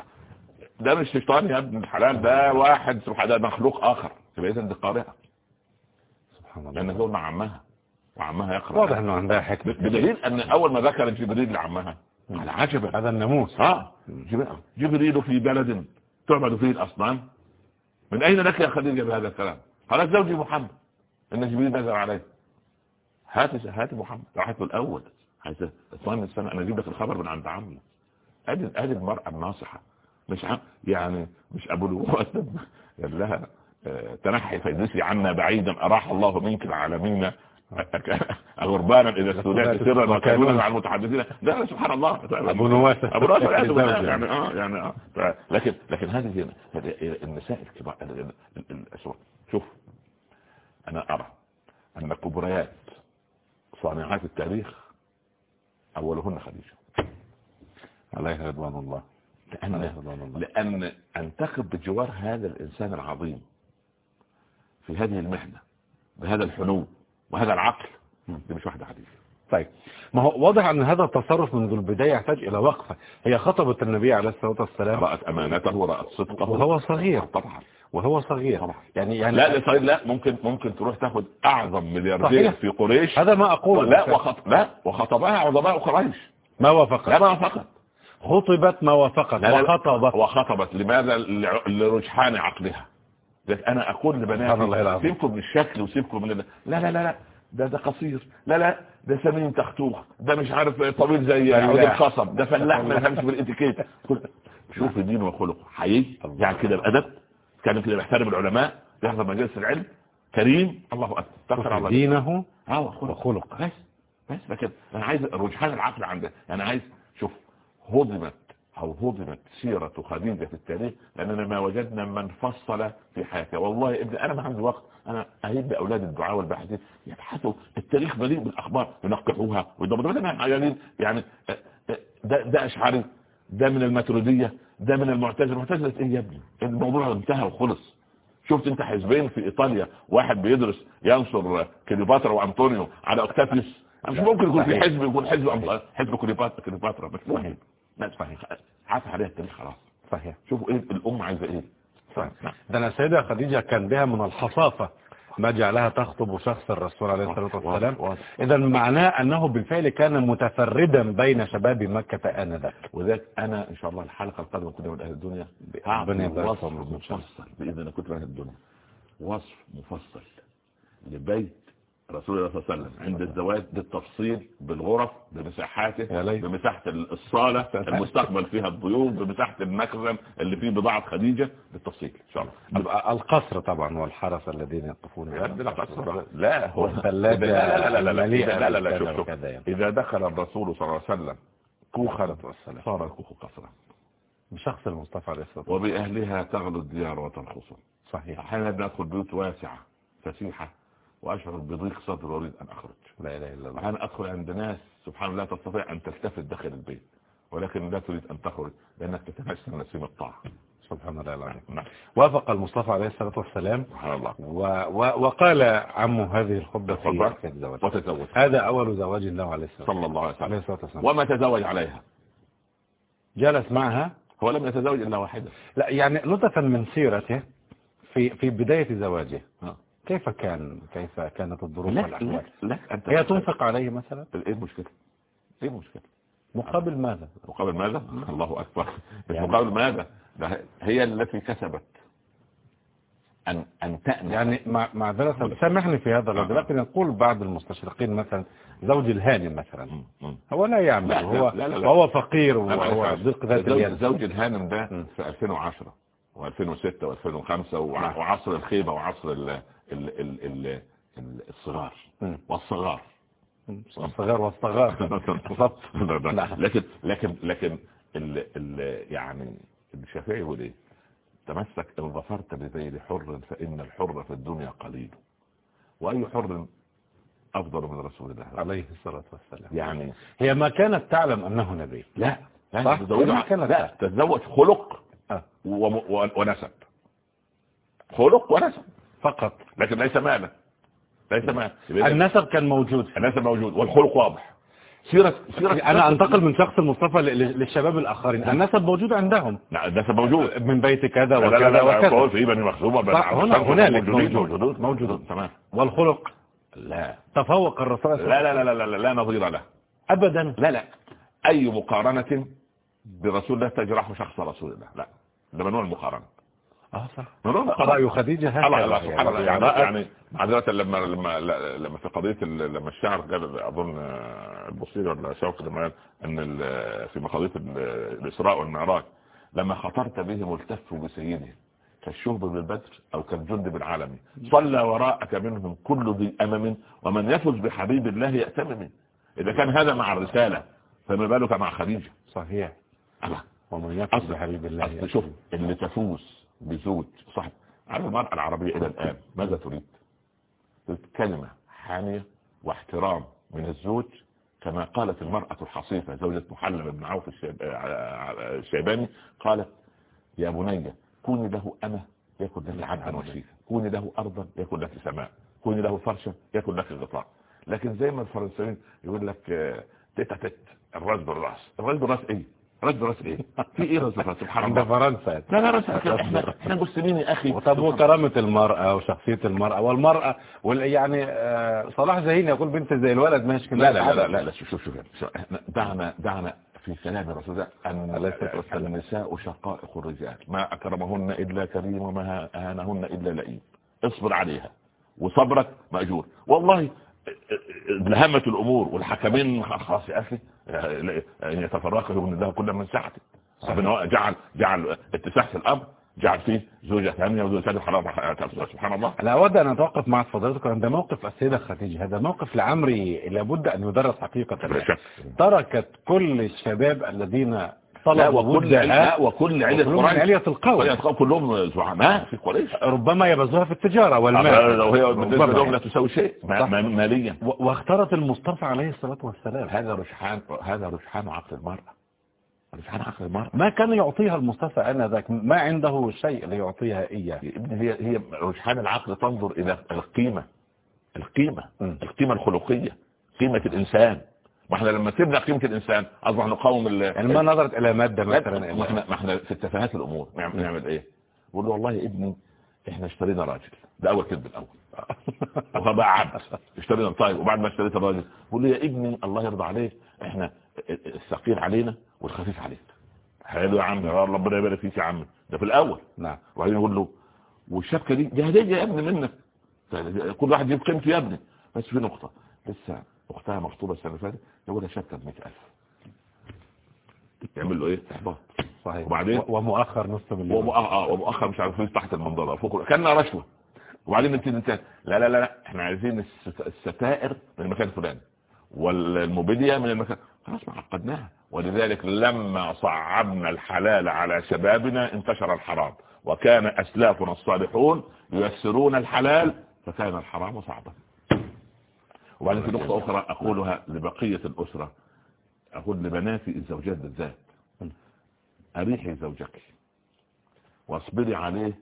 ده مش شيطان يا ابن الحلال ده واحد سبحان ده مخلوق آخر. يبقى إذا دي قارئة. سبحان الله. لأن دول مع عمها وعمها يقرأ. واضح إنه عندها حكمة. بدليل أن أول ما ذكر جبريل لعمها. قال عجبا هذا الناموس. آه. جبريل- في بلد تعبد فيه الأصنام. من أين لك يا خديجة بهذا الكلام؟ قالت زوجي محمد. إن جبريل نزل عليه. هات هات محمد. راحت الأول. حيث اطمئن السنة أنا أجيب لك الخبر من عند عمي. ادي ادي المرأة الناصحة. مش عم يعني مش أبو الواسد قال لها آه، تنحي فاجلسي عنا بعيدا. أراح الله منك العالمين. غربانا إذا استودعت سرا وكانوا مع المتحدثين. لا سبحان الله. أبو نواس. والعياذ بالله. زوجة. يعني آه يعني آه. لكن لكن هذه النساء الكبار. شوف أنا أرى أن كبريات صانعات التاريخ أولهن خديجة. عليها رضوان الله. لأن ان تقف بجوار هذا الإنسان العظيم في هذه المحنه بهذا الحنو وهذا العقل. دي مش واحدة حديث طيب. ما هو واضح أن هذا التصرف منذ البداية يحتاج إلى وقفة هي خطبت النبي عليه الصلاة والسلام. رأت أمانته ورأت صدقه. وهو صغير. طبعا. وهو صغير. طبعا. يعني يعني لا لصغير لا. ممكن ممكن تروح تاخد أعظم ملياردير. في قريش. هذا ما أقول لا وخط... لا وخطبها عظماء قريش. ما وافقت. لا ما فقط خطبت ما وافقت. وخطبت. وخطبت لماذا؟ لرجحان عقلها. لذلك أنا أقول لبناتي. سيبكم من الشكل وسيبكم من لا لا لا لا ده ده قصير لا لا ده سمين تختوخ ده مش عارف طويل زي. عود الخصب ده فلاح ما يفهمش في الاتيكيت كل- شوف الدين وخلقه حقيقي يعني كده بادب كان كده بيحترم العلماء يحضر مجالس العلم كريم الله اكبر على دينه آه وخلقه بس بس كده أنا عايز رجحان العقل عندها أنا عايز شوف هضمت أو هضمت سيرة خديجة في التاريخ لأننا ما وجدنا من فصل في حياتها. والله يا ابني أنا ما عندي وقت. أنا اهيب باولاد الدعاء والباحثين. يبحثوا. التاريخ مليء بالأخبار. ينقحوها. يعني يعني ده ده أشعري. ده من الماتريدية. ده من المعتزلة. المعتزلة إيه يا ابني؟ الموضوع انتهى وخلص. شفت أنت حزبين في إيطاليا؟ واحد بيدرس ينصر كليوباترا وأنطونيو على أوكتافيوس. مش ممكن يكون في حزب يكون حزب حزب كليوباترا كليوباترا مش ممكن لا صحيح. عاف عليها التاريخ خلاص. صحيح. شوفوا إيه الأم عايزة إيه. صحيح. ده أنا السيده خديجة كان بها من الحصافه ما جعلها تخطب شخص الرسول عليه الصلاة والسلام. إذا معناه أنه بالفعل كان متفردا بين شباب مكة آنذاك. وذلك أنا إن شاء الله الحلقة القادمة كنا من أهل الدنيا أعطي وصف مفصل بإذن الله كنت من أهل الدنيا. وصف مفصل لبيت رسول الله صلى الله عليه وسلم عند الزواج بالتفصيل بالغرف بمساحاته بمساحة الصالة المستقبل فيها الضيوف بمساحة المخزن اللي فيه بضاعة خديجة بالتفصيل ان شاء الله القصر طبعا والحرس الذين يقفون لا هو الثلاجة لا لا لا لا لا لا لا شوف شوف اذا دخل الرسول صلى الله عليه وسلم كوخا صار الكوخ قصرا بشخص المصطفى عليه الصلاة والسلام وبأهلها تغلو الديار وتنخص صحيح أحيانا ندخل بيوت واسعة فسيحة وأشعر بضيق صدر وأريد أن أخرج. لا إله إلا الله. أنا أدخل عند ناس سبحان الله تستطيع أن تلتفت داخل البيت ولكن لا تريد أن تخرج لأنك تتمثل نسيم الطاعة. سبحان الله العظيم. نعم. وافق المصطفى عليه الصلاة والسلام. سبحان الله. و... و... وقال عمه هذه الخطبة في الزواج. وتزوج. هذا أول زواج له عليه الصلاة صلى الله عليه وسلم. عليه الصلاة والسلام. وما تزوج عليها؟ جلس معها. هو لم يتزوج إلا واحدة. لا يعني نطفا من سيرته في في بداية زواجه. ها. كيف كان كيف كانت الظروف لا والأحوال؟ لا لا أنت هي تنفق عليه مثلا؟ إيه المشكلة؟ إيه المشكلة؟ مقابل ماذا؟ مقابل ماذا؟ الله أكبر. مش مقابل ماذا؟ ده هي التي كسبت. أن أن تأمن يعني مع معذرة سامحني في هذا الرجل لكن يقول بعض المستشرقين مثلا زوج الهانم مثلا. هو لا يعمل لا، هو لا، لا، لا. وهو فقير وهو. ضيق ذات اليد. زوج الهانم ده. في 2010 و2006 و2005 نعم. وعصر الخيبة وعصر ال ال ال ال ال الصغار. والصغار. الصغار والصغار. نعم. لكن لكن لكن ال ال يعني الشافعي يقول إيه؟ تمسك إن ظفرت بذيل حر فإن الحر في الدنيا قليل. وأي حر أفضل من رسول الله. عليه الصلاة والسلام. يعني هي ما كانت تعلم أنه نبي. لا. لا؟ تتزوج خلق آه. ونسب. خلق ونسب. فقط. لكن ليس مالا. ليس مالا. يبقى النسب كان موجود. النسب موجود. والخلق واضح. سيرة سيرة أنا أنتقل من شخص المصطفى للشباب الآخرين. النسب موجود عندهم. نعم النسب موجود. من بيت كذا وكذا لا لا وكذا. في بني مخزومة هنا- هنالك موجود. موجودون. تمام. والخلق؟ لا. تفوق الرسول لا لا لا لا لا, لا نظير له. أبدا. لا لا. أي مقارنة برسول الله تجرح شخص رسول الله؟ لا. ده ممنوع المقارنة. آه صح. رأي خديجة الله هكذا الله سبحانه وتعالى يعني رأت- يعني معذرة لما لما لما في قضية لما الشاعر قال آه، البصيري ولا شوقي لما قال ال- في قضية ال- الإسراء والمعراج لما خطرت بهم التفوا بسيدهم كالشهب بالبدر أو كالجند بالعالم صلى وراءك منهم كل ذي أمم ومن يفز بحبيب الله يأتمم إذا كان هذا مع الرسالة فما بالك مع خديجة؟ صحيح. الله ومن أصل بحبيب الله شوف اللي تفوز بزوج صح على المرأة العربية إلى الآن ماذا تريد؟ تريد كلمة حامية واحترام من الزوج كما قالت المرأة الحصيفة زوجة محلب بن عوف آه، الشيباني قالت يا بني كوني له أمة يكن لك عبدا وشيكا كوني له أرضا يكن لك سماء. كوني له فرشا يكن لك غطاء. لكن زي ما الفرنسيين يقول لك آه، tête-à-tête الراس بالرأس. الراس بالرأس إيه؟ راس براس إيه في إيه راس بالراس سبحان الله. فرنسا. لا لا راس إحنا إحنا مسلمين يا أخي. طب وكرامة المرأة وشخصية المرأة والمرأة وال يعني آه، صلاح جاهين يقول بنت زي الولد ماشي لا لا لا لا, لا شوف شوف شوف. دعنا دعنا في كلام الرسول ده أن. النساء شقائق الرجال. ما أكرمهن إلا كريم وما أهانهن إلا لئيم. اصبر عليها. وصبرك مأجور. والله لهمة الأمور والحكمين خلاص يا أخي ان يتفرقوا يغني الله كل من ربنا جعل جعل اتساع في الأمر جعل فيه زوجة ثانية وزوجة حرام سبحان الله أنا أود أن أتوقف مع فضيلتك عند موقف السيدة خديجة هذا موقف لعمري لابد أن يدرس حقيقة لا. تركت كل الشباب الذين لا طلبوا وكل وكل من قريش علية القوم. كلهم زعماء في قريش ربما يبذوها في التجارة والمال. لو هي بالنسبة لهم لا تساوي شيء ماليا. واختارت المصطفى عليه الصلاة والسلام. هذا رجحان هذا رجحان عقل المرأة. رجحان عقل المرأة. ما كان يعطيها المصطفى آنذاك؟ ما عنده شيء ليعطيها ابني هي هي رجحان العقل تنظر إلى القيمة القيمة. القيمة الخلقية قيمة الإنسان. ما إحنا لما سيبنا قيمة الإنسان اصبح نقاوم ال يعني ما نظرت إلى مادة مثلا ما إحنا ما إحنا في التفاهات الأمور نعمل, نعمل إيه؟ بقول له والله يا ابني إحنا اشترينا راجل ده أول كذب الأول. وهو بقى عبد اشترينا طيب وبعد ما اشتريت الراجل بقول له يا ابني الله يرضى عليك إحنا الثقيل علينا والخفيف عليك. حلو يا عم يا ربنا يبارك فيك يا عم. ده في الأول. نعم. وبعدين يقول له والشبكة دي دي هديه يا ابني منك. كل واحد يجيب قيمته يا ابني. بس في نقطة لسه اختها مخطوبة السنة اللي فاتت يقول لها شبكه ب 100000 يعمل له إيه؟ إحباط. صحيح. وبعدين؟ ومؤخر نصف مليون. ومؤ- آه ومؤخر مش عارف فلوس تحت المنضده فوق كأنها رشوة. وبعدين انت انت لا لا لا لا إحنا عايزين الست- الستائر من المكان الفلاني والموبيديا من المكان خلاص ما عقدناها. ولذلك لما صعبنا الحلال على شبابنا انتشر الحرام وكان أسلافنا الصالحون ييسرون الحلال فكان الحرام صعبا. وبعدين في نقطة أخرى أقولها لبقية الأسرة. أقول لبناتي الزوجات بالذات. أريحي زوجك. واصبري عليه.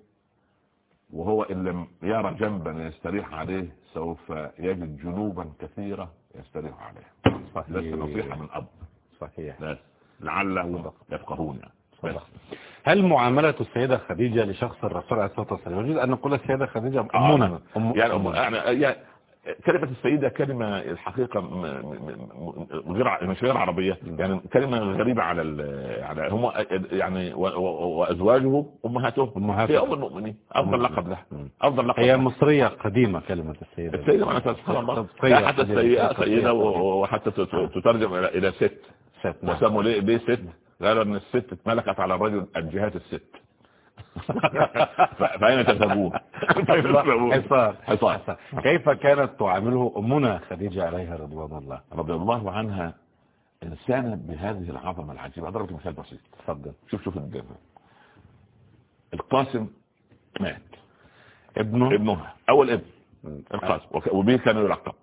وهو إن لم يرى جنبا يستريح عليه سوف يجد جنوبا كثيرة يستريح عليها بس نصيحة من أب. صحيح. بس. لعله يفقهون. يعني. هل معاملة السيدة خديجة لشخص الرسول عليه الصلاة والسلام يجوز أن نقول السيدة خديجة آه. أمنا أم- يعني, أمنا. يعني يعني كلمة السيدة كلمة الحقيقة غير مش غير عربية يعني كلمة غريبة على ال- على هم يعني وأزواجه أمهاتهم أمهاتهم. هي أم المؤمنين أفضل لقب لها. أفضل لقب هي. مصرية قديمة كلمة السيدة السيدة معناتها سبحان الله حتى. السيئة سيدة. وحتى تت- تترجم إلى إلى ست ست نعم. وسموا ليه ست قالوا إن الست اتملكت على الرجل الجهات الست فأين تذهبون؟ حصار. حصار. كيف كانت تعامله أمنا خديجة عليها رضوان الله؟ رضي الله عنها إنسانة بهذه العظمة العجيبة. أضرب مثال بسيط. تفضل شوف شوف الجنة القاسم مات. ابنه؟ ابنها أول ابن. القاسم. وبه كان يلقب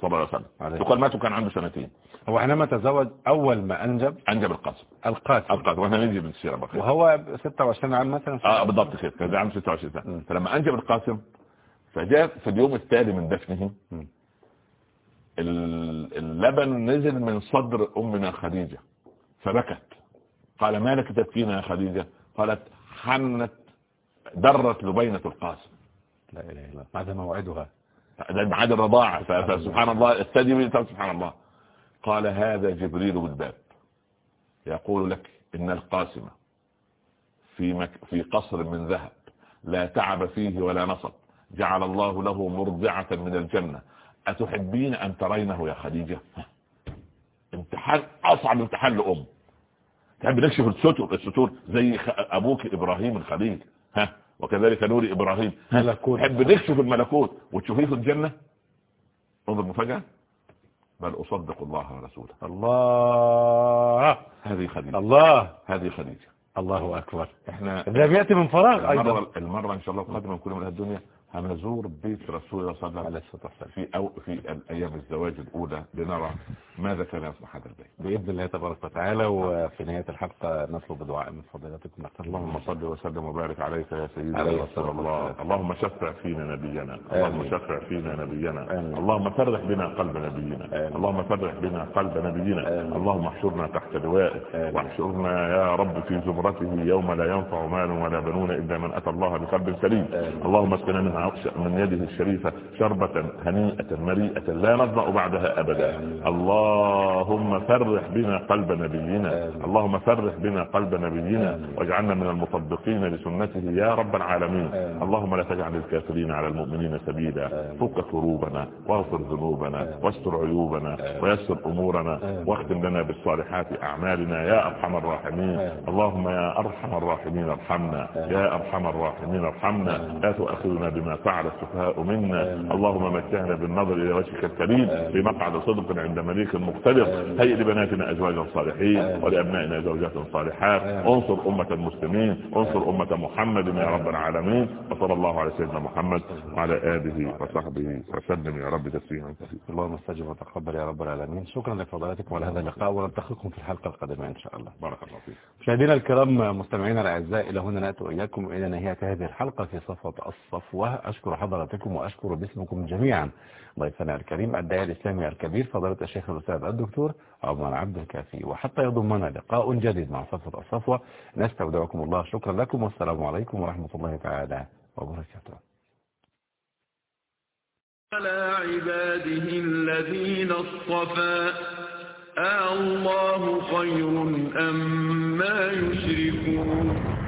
صلى الله عليه وسلم. يقال مات وكان عنده سنتين. هو حينما تزوج أول ما أنجب أنجب القاسم. القاسم. القاسم. وإحنا نجي بالسيرة بقى وهو 26 عام مثلا؟ آه بالضبط كده كان عنده 26 مم. سنة. فلما أنجب القاسم فجاء في اليوم التالي من دفنه اللبن نزل من صدر أمنا خديجة. فبكت. قال ما لك تبكين يا خديجة؟ قالت حنت درت لبينة القاسم. لا إله إلا الله. بعد موعدها. ده بعد الرضاعة. فسبحان الله. استدي سبحان الله. قال هذا جبريل بالباب يقول لك إن القاسم في مك في قصر من ذهب لا تعب فيه ولا نصب. جعل الله له مرضعة من الجنة. أتحبين أن ترينه يا خديجة؟ امتحان أصعب امتحان لأم. تحب نكشف الستر الستور زي أبوك إبراهيم الخليل. ها وكذلك نور إبراهيم. تحب نكشف الملكوت وتشوفيه في الجنة؟ انظر مفاجأة. بل أصدق الله ورسوله. الله. هذه خديجة. الله. هذه خديجة. الله أكبر. إحنا ده بيأتي من فراغ أيضا. المرة, المرة إن شاء الله القادمة نكون من الدنيا. هنزور بيت رسول الله صلى الله عليه وسلم في أو في الأيام الزواج الأولى لنرى ماذا كان يصنع هذا البيت بإذن الله تبارك وتعالى وفي نهاية الحلقة نطلب دعاء من فضيلتكم اللهم صل وسلم وبارك عليك يا سيدي عليه رسول الله. اللهم شفع فينا نبينا اللهم. شفع فينا نبينا. اللهم فرح بنا قلب نبينا. اللهم فرح بنا قلب نبينا. اللهم احشرنا تحت لوائه آمين. واحشرنا يا رب في زمرته يوم لا ينفع مال ولا بنون إلا من أتى الله بقلب سليم. اللهم اسقنا من عطش- من يده الشريفة شربة هنيئة مريئة لا نظمأ بعدها. الله اللهم فرح بنا قلب نبينا. اللهم فرح بنا قلب نبينا. واجعلنا من المطبقين لسنته يا رب العالمين. اللهم لا تجعل الكافرين على المؤمنين سبيلا. فك كروبنا واغفر ذنوبنا واستر عيوبنا ويسر أمورنا. واختم لنا بالصالحات أعمالنا يا أرحم الراحمين. اللهم يا أرحم الراحمين ارحمنا. يا أرحم الراحمين ارحمنا. لا تؤاخذنا بما فعل السفهاء منا. اللهم متعنا بالنظر إلى وجهك الكريم في مقعد صدق عند مليك مقتدر. هيئ لبناتنا أزواجا صالحين ولأبنائنا زوجات صالحات. انصر أمة المسلمين انصر أمة محمد يا رب العالمين. وصلى الله على سيدنا محمد وعلى آله وصحبه وسلم يا رب تسليما كثيرا. اللهم استجب وتقبل يا رب العالمين. شكرا لفضلاتكم على هذا اللقاء ونلتقيكم في الحلقة القادمة إن شاء الله. بارك الله فيك. مشاهدينا الكرام مستمعينا الأعزاء إلى هنا نأتي وإياكم إلى نهاية هذه الحلقة في صفوة الصفوة. أشكر حضراتكم وأشكر باسمكم جميعا. ضيفنا الكريم. الداعي الإسلامي الكبير فضيلة الشيخ الأستاذ الدكتور عمر عبد الكافي. وحتى يضمنا لقاء جديد مع صفوة الصفوة. نستودعكم الله. شكرا لكم. والسلام عليكم ورحمة الله تعالى وبركاته. على عباده الذين اصطفى. الله خير أم ما يشركون.